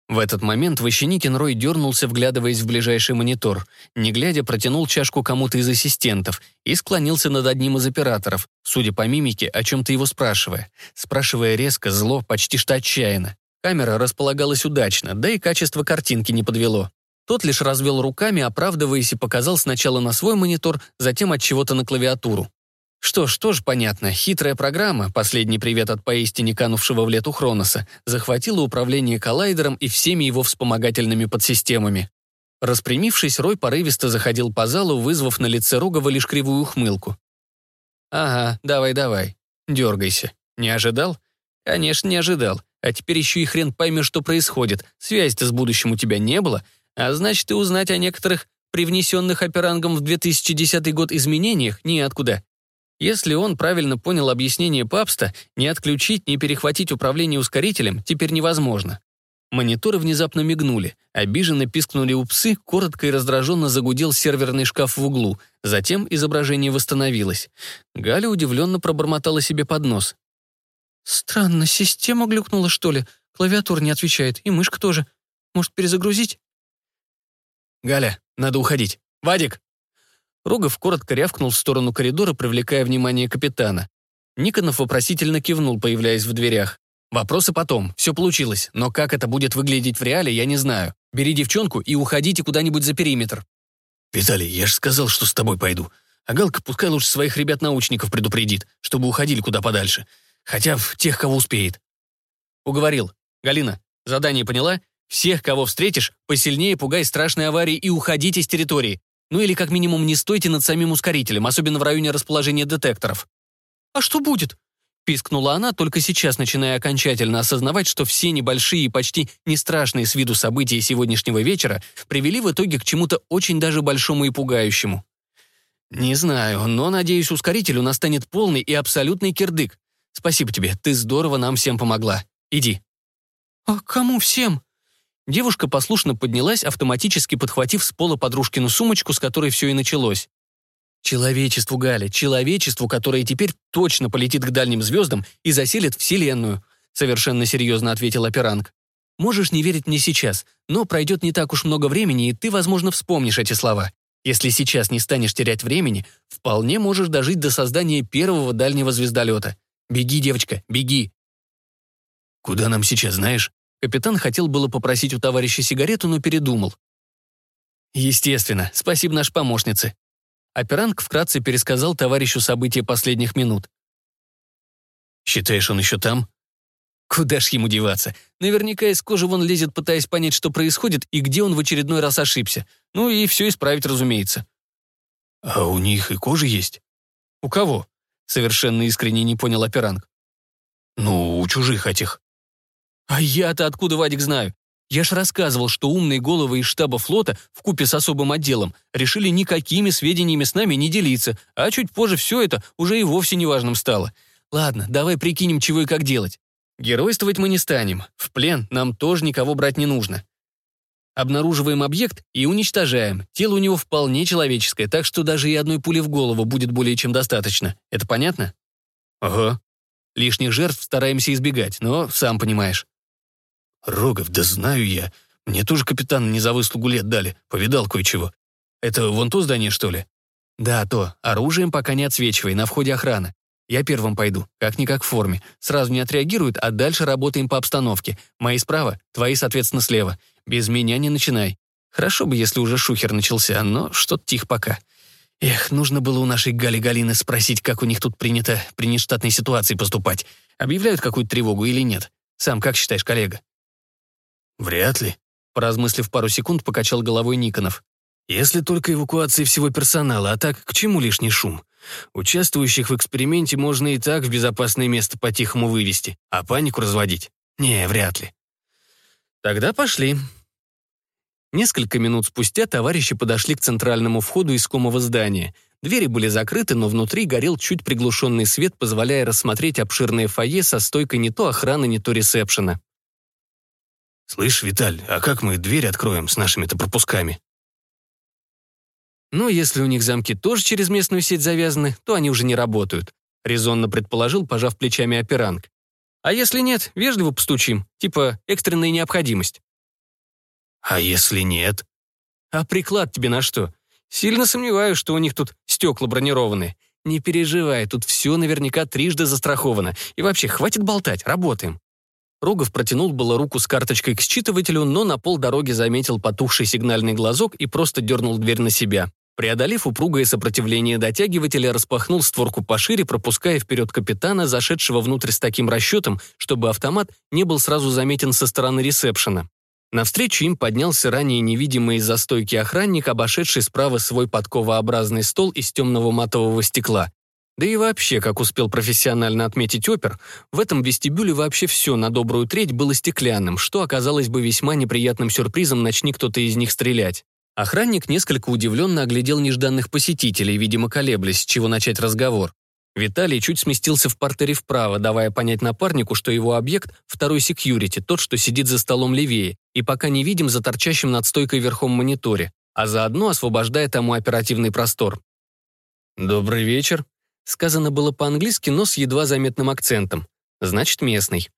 В этот момент Ващеникин Рой дернулся, вглядываясь в ближайший монитор. Не глядя, протянул чашку кому-то из ассистентов и склонился над одним из операторов, судя по мимике, о чем-то его спрашивая. Спрашивая резко, зло, почти что отчаянно. Камера располагалась удачно, да и качество картинки не подвело. Тот лишь развел руками, оправдываясь, и показал сначала на свой монитор, затем от чего-то на клавиатуру. Что ж, тоже понятно, хитрая программа, последний привет от поистине канувшего в лету Хроноса, захватила управление коллайдером и всеми его вспомогательными подсистемами. Распрямившись, Рой порывисто заходил по залу, вызвав на лице Рогова лишь кривую ухмылку. «Ага, давай-давай, дергайся. Не ожидал?» «Конечно, не ожидал. А теперь еще и хрен поймешь, что происходит. Связи-то с будущим у тебя не было, а значит, и узнать о некоторых привнесенных оперангом в 2010 год изменениях неоткуда. Если он правильно понял объяснение Папста, не отключить, не перехватить управление ускорителем теперь невозможно. Мониторы внезапно мигнули, обиженно пискнули у псы, коротко и раздраженно загудел серверный шкаф в углу, затем изображение восстановилось. Галя удивленно пробормотала себе под нос. «Странно, система глюкнула, что ли? Клавиатура не отвечает, и мышка тоже. Может, перезагрузить?» «Галя, надо уходить. Вадик!» Рогов коротко рявкнул в сторону коридора, привлекая внимание капитана. Никонов вопросительно кивнул, появляясь в дверях. «Вопросы потом. Все получилось. Но как это будет выглядеть в реале, я не знаю. Бери девчонку и уходите куда-нибудь за периметр». «Виталий, я же сказал, что с тобой пойду. А Галка пускай лучше своих ребят-научников предупредит, чтобы уходили куда подальше. Хотя в тех, кого успеет». Уговорил. «Галина, задание поняла? Всех, кого встретишь, посильнее пугай страшной аварии и уходите с территории. Ну или как минимум не стойте над самим ускорителем, особенно в районе расположения детекторов. «А что будет?» Пискнула она, только сейчас начиная окончательно осознавать, что все небольшие и почти не страшные с виду события сегодняшнего вечера привели в итоге к чему-то очень даже большому и пугающему. «Не знаю, но, надеюсь, ускорителю настанет полный и абсолютный кирдык. Спасибо тебе, ты здорово нам всем помогла. Иди». «А кому всем?» Девушка послушно поднялась, автоматически подхватив с пола подружкину сумочку, с которой все и началось. «Человечеству, Галя, человечеству, которое теперь точно полетит к дальним звездам и заселит Вселенную», совершенно серьезно ответил Аперанг. «Можешь не верить мне сейчас, но пройдет не так уж много времени, и ты, возможно, вспомнишь эти слова. Если сейчас не станешь терять времени, вполне можешь дожить до создания первого дальнего звездолета. Беги, девочка, беги!» «Куда нам сейчас, знаешь?» Капитан хотел было попросить у товарища сигарету, но передумал. «Естественно, спасибо нашей помощнице». Операнг вкратце пересказал товарищу события последних минут. «Считаешь, он еще там?» Куда ж ему деваться? Наверняка из кожи вон лезет, пытаясь понять, что происходит и где он в очередной раз ошибся. Ну и все исправить, разумеется. А у них и кожа есть? У кого? Совершенно искренне не понял Аперанг. Ну, у чужих этих. А я-то откуда, Вадик, знаю? Я ж рассказывал, что умные головы из штаба флота в купе с особым отделом решили никакими сведениями с нами не делиться, а чуть позже все это уже и вовсе неважным стало. Ладно, давай прикинем, чего и как делать. Геройствовать мы не станем. В плен нам тоже никого брать не нужно. Обнаруживаем объект и уничтожаем. Тело у него вполне человеческое, так что даже и одной пули в голову будет более чем достаточно. Это понятно? Ага. Лишних жертв стараемся избегать, но сам понимаешь. «Рогов, да знаю я. Мне тоже капитан не за выслугу лет дали. Повидал кое-чего. Это вон то здание, что ли?» Да, то, оружием пока не отсвечивай, на входе охрана. Я первым пойду, как-никак в форме. Сразу не отреагируют, а дальше работаем по обстановке. Мои справа, твои, соответственно, слева. Без меня не начинай. Хорошо бы, если уже шухер начался, но что-то тихо пока. Эх, нужно было у нашей Гали Галины спросить, как у них тут принято при нештатной ситуации поступать. Объявляют какую-то тревогу или нет? Сам как считаешь, коллега? Вряд ли. Поразмыслив пару секунд, покачал головой Никонов. Если только эвакуации всего персонала, а так к чему лишний шум? Участвующих в эксперименте можно и так в безопасное место по-тихому вывести, а панику разводить? Не, вряд ли. Тогда пошли. Несколько минут спустя товарищи подошли к центральному входу искомого здания. Двери были закрыты, но внутри горел чуть приглушенный свет, позволяя рассмотреть обширное фойе со стойкой не то охраны, не то ресепшена. «Слышь, Виталь, а как мы дверь откроем с нашими-то пропусками?» «Ну, если у них замки тоже через местную сеть завязаны, то они уже не работают», резонно предположил, пожав плечами операнг. «А если нет, вежливо постучим, типа экстренная необходимость». «А если нет?» «А приклад тебе на что? Сильно сомневаюсь, что у них тут стекла бронированные. Не переживай, тут все наверняка трижды застраховано. И вообще, хватит болтать, работаем». Рогов протянул было руку с карточкой к считывателю, но на полдороги заметил потухший сигнальный глазок и просто дернул дверь на себя. Преодолев упругое сопротивление дотягивателя, распахнул створку пошире, пропуская вперед капитана, зашедшего внутрь с таким расчетом, чтобы автомат не был сразу заметен со стороны ресепшена. Навстречу им поднялся ранее невидимый из-за стойки охранник, обошедший справа свой подковообразный стол из темного матового стекла. Да и вообще, как успел профессионально отметить опер, в этом вестибюле вообще все на добрую треть было стеклянным, что оказалось бы весьма неприятным сюрпризом, начни кто-то из них стрелять. Охранник несколько удивленно оглядел нежданных посетителей, видимо, колеблясь, с чего начать разговор. Виталий чуть сместился в портере вправо, давая понять напарнику, что его объект — второй секьюрити, тот, что сидит за столом левее, и пока не видим за торчащим над стойкой верхом мониторе, а заодно освобождая тому оперативный простор. «Добрый вечер», — сказано было по-английски, но с едва заметным акцентом. Значит, местный.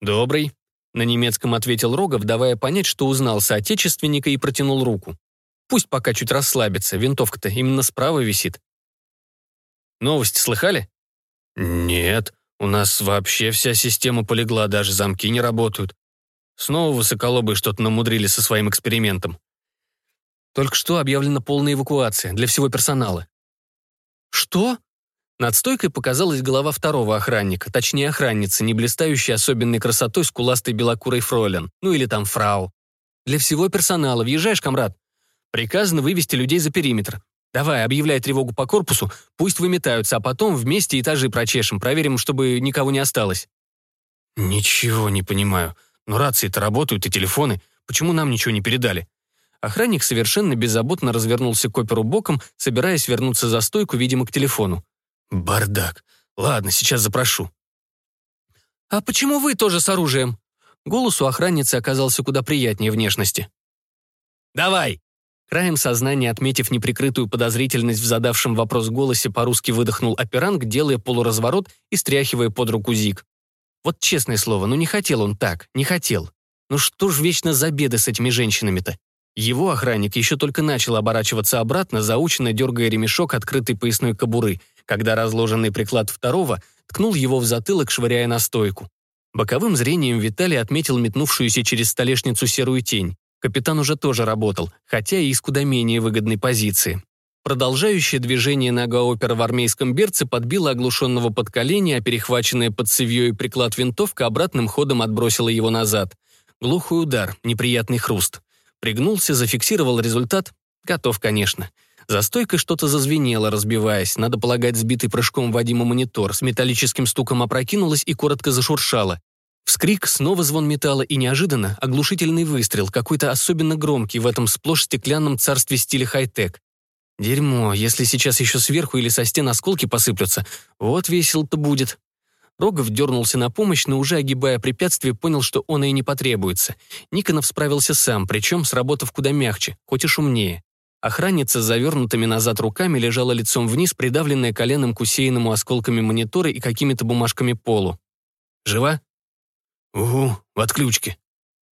«Добрый», — на немецком ответил Рогов, давая понять, что узнал соотечественника и протянул руку. Пусть пока чуть расслабится, винтовка-то именно справа висит. Новости слыхали? Нет, у нас вообще вся система полегла, даже замки не работают. Снова высоколобые что-то намудрили со своим экспериментом. Только что объявлена полная эвакуация для всего персонала. Что? Над стойкой показалась голова второго охранника, точнее охранницы, не блистающей особенной красотой скуластой белокурой фройлен, ну или там фрау. Для всего персонала, въезжаешь, комрад? Приказано вывести людей за периметр. Давай, объявляй тревогу по корпусу, пусть выметаются, а потом вместе этажи прочешем, проверим, чтобы никого не осталось». «Ничего не понимаю. Но рации-то работают и телефоны. Почему нам ничего не передали?» Охранник совершенно беззаботно развернулся к оперу боком, собираясь вернуться за стойку, видимо, к телефону. «Бардак. Ладно, сейчас запрошу». «А почему вы тоже с оружием?» Голос у охранницы оказался куда приятнее внешности. «Давай!» Краем сознания, отметив неприкрытую подозрительность в задавшем вопрос голосе, по-русски выдохнул операнг, делая полуразворот и стряхивая под руку Зиг. Вот честное слово, ну не хотел он так, не хотел. Ну что ж вечно за беды с этими женщинами-то? Его охранник еще только начал оборачиваться обратно, заученно дергая ремешок открытой поясной кобуры, когда разложенный приклад второго ткнул его в затылок, швыряя на стойку. Боковым зрением Виталий отметил метнувшуюся через столешницу серую тень. Капитан уже тоже работал, хотя и из куда менее выгодной позиции. Продолжающее движение нога опера в армейском берце подбило оглушенного под колени, а перехваченная под цевьё и приклад винтовка обратным ходом отбросила его назад. Глухой удар, неприятный хруст. Пригнулся, зафиксировал результат. Готов, конечно. За стойкой что-то зазвенело, разбиваясь. Надо полагать, сбитый прыжком Вадима монитор с металлическим стуком опрокинулась и коротко зашуршала. Вскрик, снова звон металла и неожиданно оглушительный выстрел, какой-то особенно громкий в этом сплошь стеклянном царстве стиля хай-тек. Дерьмо, если сейчас еще сверху или со стен осколки посыплются, вот весело-то будет. Рогов дернулся на помощь, но уже огибая препятствие, понял, что он и не потребуется. Никонов справился сам, причем сработав куда мягче, хоть и шумнее. Охранница с завернутыми назад руками лежала лицом вниз, придавленная коленом к усеянному осколками монитора и какими-то бумажками полу. «Жива?» «Угу, в отключке».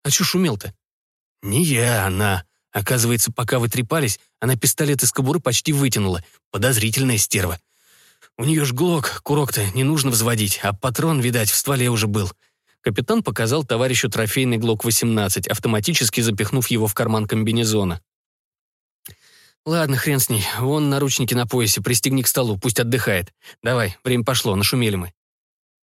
«А чё шумел-то?» «Не я, она. Оказывается, пока вы трепались, она пистолет из кобуры почти вытянула. Подозрительная стерва. У нее ж глок, курок-то не нужно взводить, а патрон, видать, в стволе уже был. Капитан показал товарищу трофейный ГЛОК-18, автоматически запихнув его в карман комбинезона. «Ладно, хрен с ней. Вон наручники на поясе, пристегни к столу, пусть отдыхает. Давай, время пошло, нашумели мы».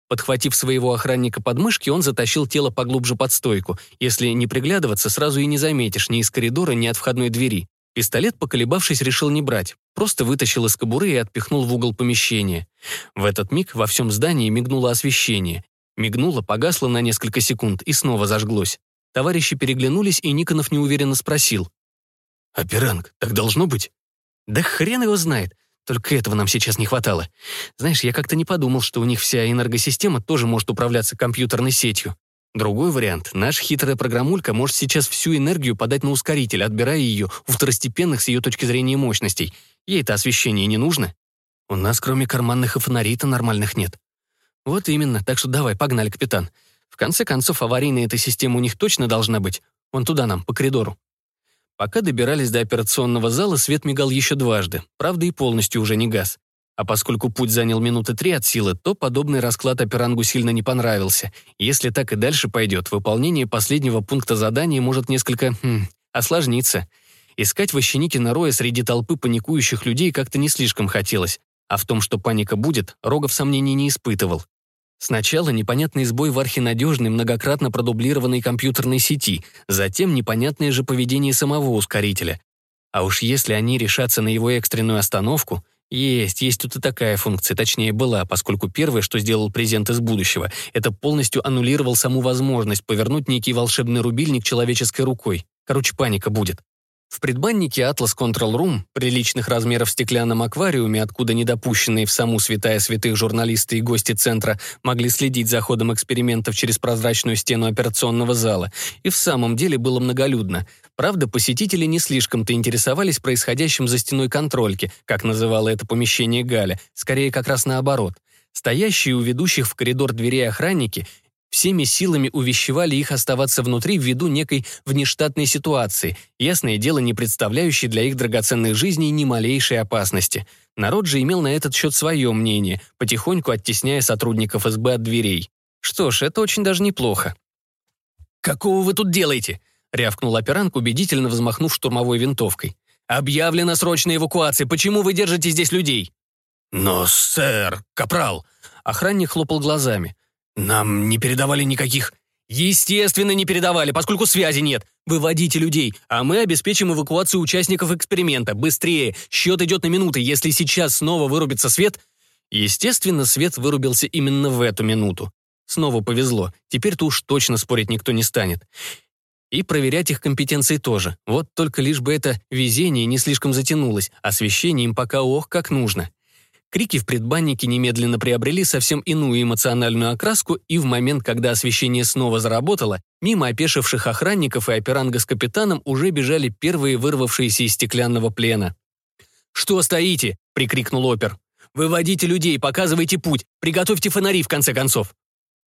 Подхватив своего охранника под мышки, он затащил тело поглубже под стойку. Если не приглядываться, сразу и не заметишь ни из коридора, ни от входной двери. Пистолет, поколебавшись, решил не брать. Просто вытащил из кобуры и отпихнул в угол помещения. В этот миг во всем здании мигнуло освещение. Мигнуло, погасло на несколько секунд и снова зажглось. Товарищи переглянулись, и Никонов неуверенно спросил. «Операнг, так должно быть?» «Да хрен его знает. Только этого нам сейчас не хватало. Знаешь, я как-то не подумал, что у них вся энергосистема тоже может управляться компьютерной сетью. Другой вариант. Наша хитрая программулька может сейчас всю энергию подать на ускоритель, отбирая ее у второстепенных с ее точки зрения мощностей. Ей-то освещение не нужно. У нас кроме карманных и фонарей-то нормальных нет. Вот именно, так что давай, погнали, капитан. В конце концов, аварийная эта система у них точно должна быть. Вон туда нам, по коридору. Пока добирались до операционного зала, свет мигал еще дважды, правда и полностью уже не газ. А поскольку путь занял минуты три от силы, то подобный расклад оперангу сильно не понравился. Если так и дальше пойдет, выполнение последнего пункта задания может несколько... Хм, осложниться. Искать Ващеникина Роя среди толпы паникующих людей как-то не слишком хотелось. А в том, что паника будет, Рогов сомнений не испытывал. Сначала непонятный сбой в архинадежной, многократно продублированной компьютерной сети, затем непонятное же поведение самого ускорителя. А уж если они решатся на его экстренную остановку, есть, есть тут и такая функция, точнее была, поскольку первое, что сделал презент из будущего, это полностью аннулировал саму возможность повернуть некий волшебный рубильник человеческой рукой. Короче, паника будет. В предбаннике Atlas Control Room, приличных размеров стеклянном аквариуме, откуда недопущенные в саму святая святых журналисты и гости центра могли следить за ходом экспериментов через прозрачную стену операционного зала, и в самом деле было многолюдно. Правда, посетители не слишком-то интересовались происходящим за стеной контрольки, как называла это помещение Галя, скорее как раз наоборот. Стоящие у ведущих в коридор дверей охранники всеми силами увещевали их оставаться внутри ввиду некой внештатной ситуации, ясное дело, не представляющей для их драгоценных жизней ни малейшей опасности. Народ же имел на этот счет свое мнение, потихоньку оттесняя сотрудников СБ от дверей. Что ж, это очень даже неплохо. «Какого вы тут делаете?» — рявкнул операнг, убедительно взмахнув штурмовой винтовкой. «Объявлена срочная эвакуация. Почему вы держите здесь людей?» «Но, сэр, капрал!» Охранник хлопал глазами. «Нам не передавали никаких...» «Естественно, не передавали, поскольку связи нет. Выводите людей, а мы обеспечим эвакуацию участников эксперимента. Быстрее, счет идет на минуты. Если сейчас снова вырубится свет...» Естественно, свет вырубился именно в эту минуту. Снова повезло. Теперь-то уж точно спорить никто не станет. И проверять их компетенции тоже. Вот только лишь бы это везение не слишком затянулось, освещение им пока ох как нужно. Крики в предбаннике немедленно приобрели совсем иную эмоциональную окраску, и в момент, когда освещение снова заработало, мимо опешивших охранников и операнга с капитаном уже бежали первые вырвавшиеся из стеклянного плена. «Что стоите?» — прикрикнул опер. «Выводите людей, показывайте путь, приготовьте фонари, в конце концов».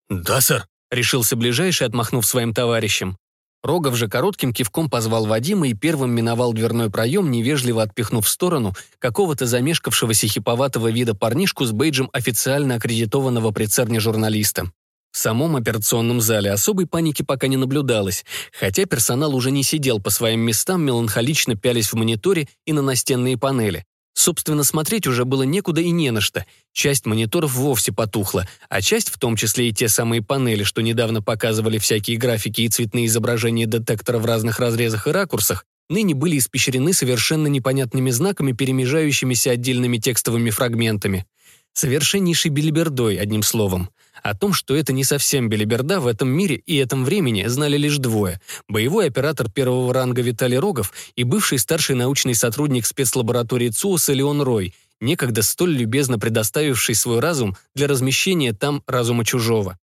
«Да, сэр», — решился ближайший, отмахнув своим товарищам. Рогов же коротким кивком позвал Вадима и первым миновал дверной проем, невежливо отпихнув в сторону какого-то замешкавшегося хиповатого вида парнишку с бейджем официально аккредитованного при ЦЕРНе журналиста. В самом операционном зале особой паники пока не наблюдалось, хотя персонал уже не сидел по своим местам, меланхолично пялись в мониторе и на настенные панели. Собственно, смотреть уже было некуда и не на что. Часть мониторов вовсе потухла, а часть, в том числе и те самые панели, что недавно показывали всякие графики и цветные изображения детектора в разных разрезах и ракурсах, ныне были испещрены совершенно непонятными знаками, перемежающимися отдельными текстовыми фрагментами. Совершеннейший билибердой, одним словом. О том, что это не совсем белиберда в этом мире и этом времени, знали лишь двое. Боевой оператор первого ранга Виталий Рогов и бывший старший научный сотрудник спецлаборатории ЦУС Леон Рой, некогда столь любезно предоставивший свой разум для размещения там разума чужого.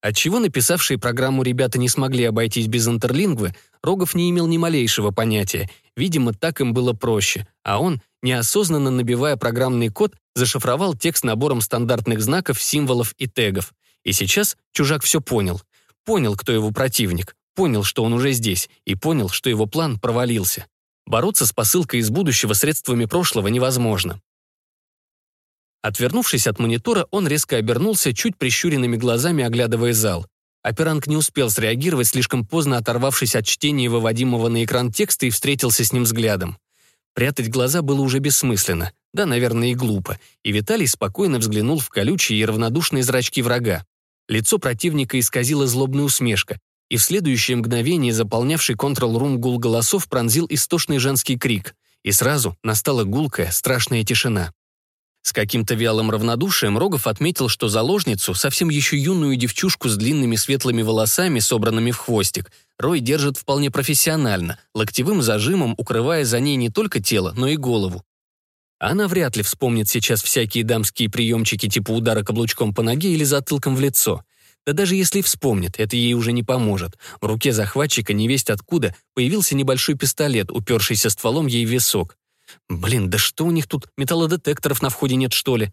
Отчего написавшие программу ребята не смогли обойтись без интерлингвы, Рогов не имел ни малейшего понятия. Видимо, так им было проще, а он, неосознанно набивая программный код, зашифровал текст набором стандартных знаков, символов и тегов. И сейчас чужак все понял. Понял, кто его противник. понял, что он уже здесь, и понял, что его план провалился. Бороться с посылкой из будущего средствами прошлого невозможно. Отвернувшись от монитора, он резко обернулся, чуть прищуренными глазами оглядывая зал. Операнг не успел среагировать, слишком поздно оторвавшись от чтения выводимого на экран текста и встретился с ним взглядом. Прятать глаза было уже бессмысленно, да, наверное, и глупо, и Виталий спокойно взглянул в колючие и равнодушные зрачки врага. Лицо противника исказило злобная усмешка, и в следующее мгновение заполнявший контрол-рум гул голосов пронзил истошный женский крик, и сразу настала гулкая, страшная тишина. С каким-то вялым равнодушием Рогов отметил, что заложницу, совсем еще юную девчушку с длинными светлыми волосами, собранными в хвостик, Рой держит вполне профессионально, локтевым зажимом укрывая за ней не только тело, но и голову. Она вряд ли вспомнит сейчас всякие дамские приемчики типа удара каблучком по ноге или затылком в лицо. Да даже если вспомнит, это ей уже не поможет. В руке захватчика невесть откуда появился небольшой пистолет, упершийся стволом ей в висок. Блин, да что у них тут, металлодетекторов на входе нет, что ли?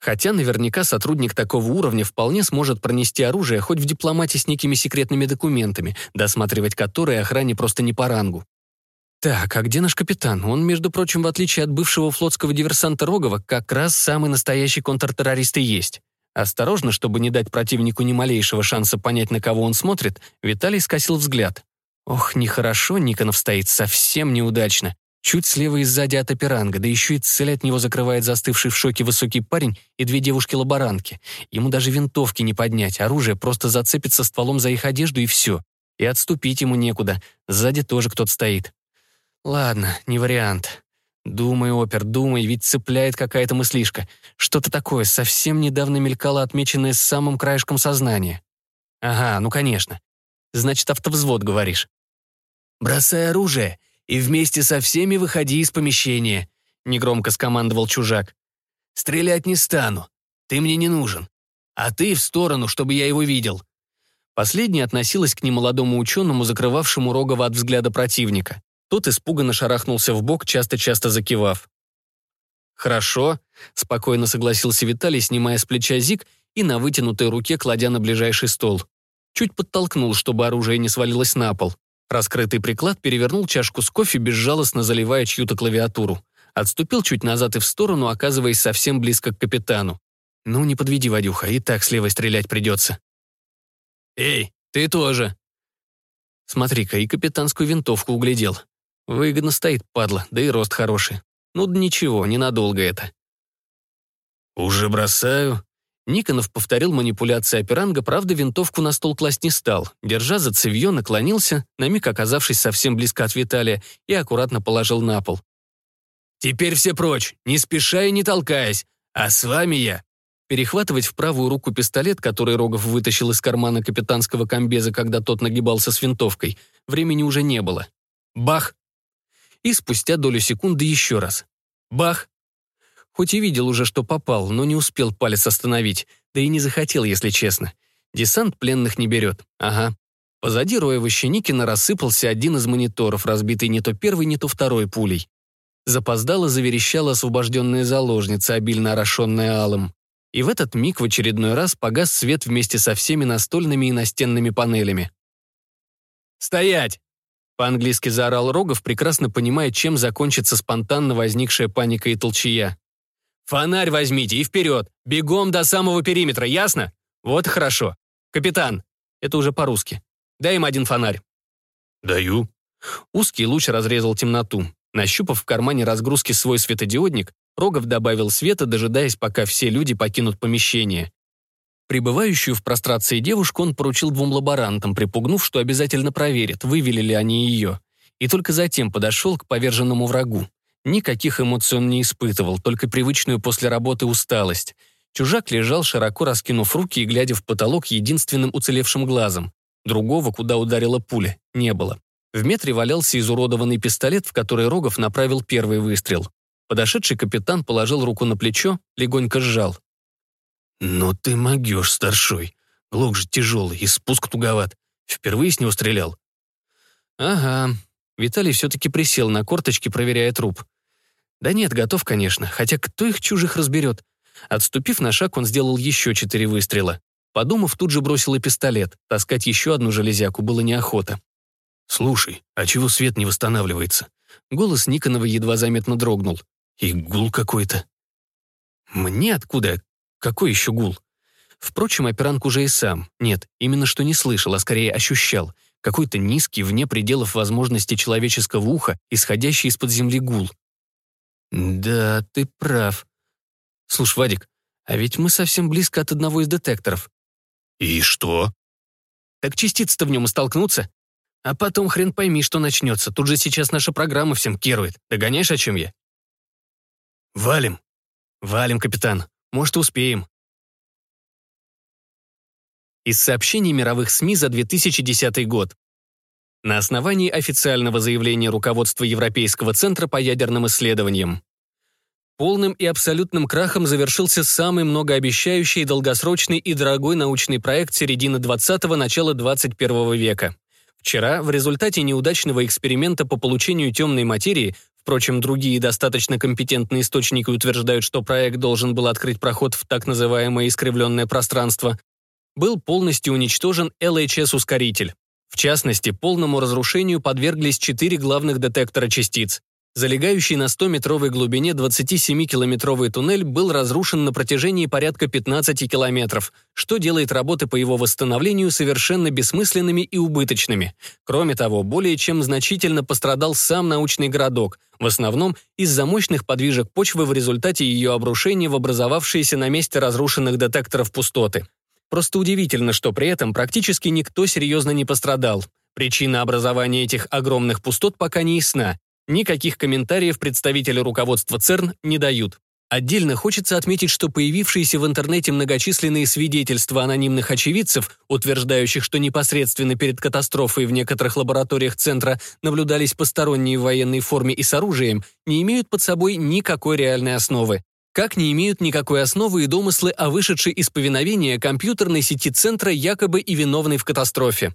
Хотя наверняка сотрудник такого уровня вполне сможет пронести оружие хоть в дипломате с некими секретными документами, досматривать которые охране просто не по рангу. Так, а где наш капитан? Он, между прочим, в отличие от бывшего флотского диверсанта Рогова, как раз самый настоящий контртеррорист и есть. Осторожно, чтобы не дать противнику ни малейшего шанса понять, на кого он смотрит, Виталий скосил взгляд. Ох, нехорошо Никонов стоит, совсем неудачно. Чуть слева и сзади от операнга, да еще и цель от него закрывает застывший в шоке высокий парень и две девушки-лаборантки. Ему даже винтовки не поднять, оружие просто зацепится стволом за их одежду и все. И отступить ему некуда, сзади тоже кто-то стоит. Ладно, не вариант. Думай, опер, думай, ведь цепляет какая-то мыслишка. Что-то такое совсем недавно мелькало, отмеченное самым краешком сознания. Ага, ну конечно. Значит, автовзвод, говоришь. «Бросай оружие и вместе со всеми выходи из помещения», — негромко скомандовал чужак. «Стрелять не стану. Ты мне не нужен. А ты в сторону, чтобы я его видел». Последняя относилась к немолодому ученому, закрывавшему Рогова от взгляда противника. Тот испуганно шарахнулся в бок, часто-часто закивав. «Хорошо», — спокойно согласился Виталий, снимая с плеча зик и на вытянутой руке кладя на ближайший стол. Чуть подтолкнул, чтобы оружие не свалилось на пол. Раскрытый приклад перевернул чашку с кофе, безжалостно заливая чью-то клавиатуру. Отступил чуть назад и в сторону, оказываясь совсем близко к капитану. «Ну, не подведи, Вадюха, и так слева стрелять придется». «Эй, ты тоже!» Смотри-ка, и капитанскую винтовку углядел. Выгодно стоит, падла, да и рост хороший. Ну да ничего, ненадолго это. «Уже бросаю», Никонов повторил манипуляции операнга, правда, винтовку на стол класть не стал. Держа за цевьё, наклонился, на миг оказавшись совсем близко от Виталия, и аккуратно положил на пол. «Теперь все прочь, не спеша и не толкаясь, а с вами я». Перехватывать в правую руку пистолет, который Рогов вытащил из кармана капитанского комбеза, когда тот нагибался с винтовкой, времени уже не было. Бах! И спустя долю секунды еще раз. Бах! Хоть и видел уже, что попал, но не успел палец остановить, да и не захотел, если честно. Десант пленных не берет. Ага. Позади Роя Ващеникина рассыпался один из мониторов, разбитый не то первой, не то второй пулей. Запоздало заверещала освобожденная заложница, обильно орошенная алым. И в этот миг в очередной раз погас свет вместе со всеми настольными и настенными панелями. «Стоять!» По-английски заорал Рогов, прекрасно понимая, чем закончится спонтанно возникшая паника и толчья. Фонарь возьмите и вперед. Бегом до самого периметра, ясно? Вот хорошо. Капитан. Это уже по-русски. Дай им один фонарь. Даю. Узкий луч разрезал темноту. Нащупав в кармане разгрузки свой светодиодник, Рогов добавил света, дожидаясь, пока все люди покинут помещение. Прибывающую в прострации девушку он поручил двум лаборантам, припугнув, что обязательно проверит, вывели ли они ее. И только затем подошел к поверженному врагу. Никаких эмоций он не испытывал, только привычную после работы усталость. Чужак лежал, широко раскинув руки и глядя в потолок единственным уцелевшим глазом. Другого, куда ударила пуля, не было. В метре валялся изуродованный пистолет, в который Рогов направил первый выстрел. Подошедший капитан положил руку на плечо, легонько сжал. «Ну ты могешь, старшой. Глок же тяжелый, и спуск туговат. Впервые с него стрелял?» «Ага». Виталий все-таки присел на корточки, проверяя труп. Да нет, готов, конечно, хотя кто их чужих разберет? Отступив на шаг, он сделал еще четыре выстрела. Подумав, тут же бросила пистолет. Таскать еще одну железяку было неохота. «Слушай, а чего свет не восстанавливается?» Голос Никонова едва заметно дрогнул. «И гул какой-то». «Мне откуда? Какой еще гул?» Впрочем, операнг уже и сам. Нет, именно что не слышал, а скорее ощущал. Какой-то низкий, вне пределов возможности человеческого уха, исходящий из-под земли гул. «Да, ты прав. Слушай, Вадик, а ведь мы совсем близко от одного из детекторов. «И что?» «Так частицы-то в нем и столкнутся. А потом хрен пойми, что начнется. Тут же сейчас наша программа всем керует. Догоняешь, о чем я?» «Валим». «Валим, капитан. Может, успеем». Из сообщений мировых СМИ за 2010 год. На основании официального заявления руководства Европейского центра по ядерным исследованиям. Полным и абсолютным крахом завершился самый многообещающий, долгосрочный и дорогой научный проект середины 20-го, начала 21 века. Вчера, в результате неудачного эксперимента по получению темной материи, впрочем, другие достаточно компетентные источники утверждают, что проект должен был открыть проход в так называемое искривленное пространство, был полностью уничтожен LHS-ускоритель. В частности, полному разрушению подверглись четыре главных детектора частиц. Залегающий на 100-метровой глубине 27-километровый туннель был разрушен на протяжении порядка 15 километров, что делает работы по его восстановлению совершенно бессмысленными и убыточными. Кроме того, более чем значительно пострадал сам научный городок, в основном из-за мощных подвижек почвы в результате ее обрушения в образовавшиеся на месте разрушенных детекторов пустоты. Просто удивительно, что при этом практически никто серьезно не пострадал. Причина образования этих огромных пустот пока не ясна, Никаких комментариев представители руководства ЦЕРН не дают. Отдельно хочется отметить, что появившиеся в интернете многочисленные свидетельства анонимных очевидцев, утверждающих, что непосредственно перед катастрофой в некоторых лабораториях Центра наблюдались посторонние в военной форме и с оружием, не имеют под собой никакой реальной основы. Как не имеют никакой основы и домыслы о вышедшей из повиновения компьютерной сети Центра якобы и виновной в катастрофе.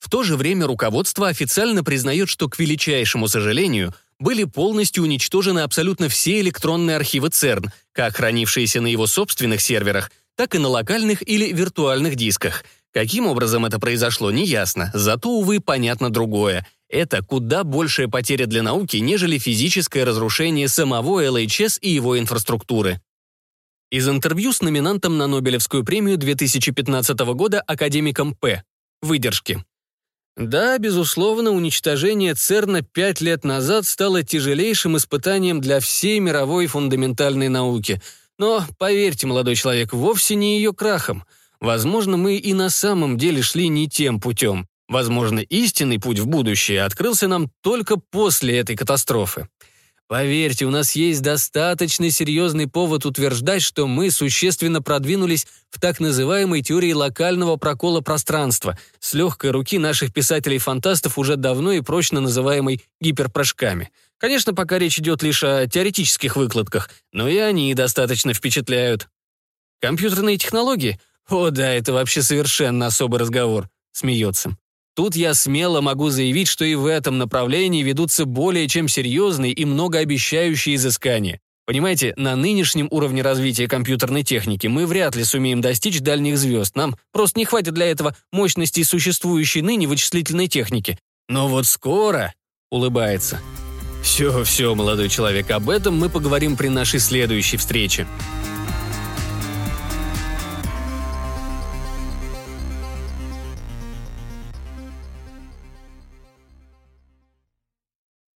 В то же время руководство официально признает, что, к величайшему сожалению, были полностью уничтожены абсолютно все электронные архивы ЦЕРН, как хранившиеся на его собственных серверах, так и на локальных или виртуальных дисках. Каким образом это произошло, неясно, зато, увы, понятно другое. Это куда большая потеря для науки, нежели физическое разрушение самого ЛХС и его инфраструктуры. Из интервью с номинантом на Нобелевскую премию 2015 года академиком П. Выдержки. Да, безусловно, уничтожение ЦЕРНа пять лет назад стало тяжелейшим испытанием для всей мировой фундаментальной науки. Но, поверьте, молодой человек, вовсе не ее крахом. Возможно, мы и на самом деле шли не тем путем. Возможно, истинный путь в будущее открылся нам только после этой катастрофы. Поверьте, у нас есть достаточно серьезный повод утверждать, что мы существенно продвинулись в так называемой теории локального прокола пространства, с легкой руки наших писателей-фантастов, уже давно и прочно называемой гиперпрыжками. Конечно, пока речь идет лишь о теоретических выкладках, но и они достаточно впечатляют. Компьютерные технологии? О да, это вообще совершенно особый разговор. Смеется. Тут я смело могу заявить, что и в этом направлении ведутся более чем серьезные и многообещающие изыскания. Понимаете, на нынешнем уровне развития компьютерной техники мы вряд ли сумеем достичь дальних звезд. Нам просто не хватит для этого мощности существующей ныне вычислительной техники. Но вот скоро, улыбается. Все, все, молодой человек, об этом мы поговорим при нашей следующей встрече.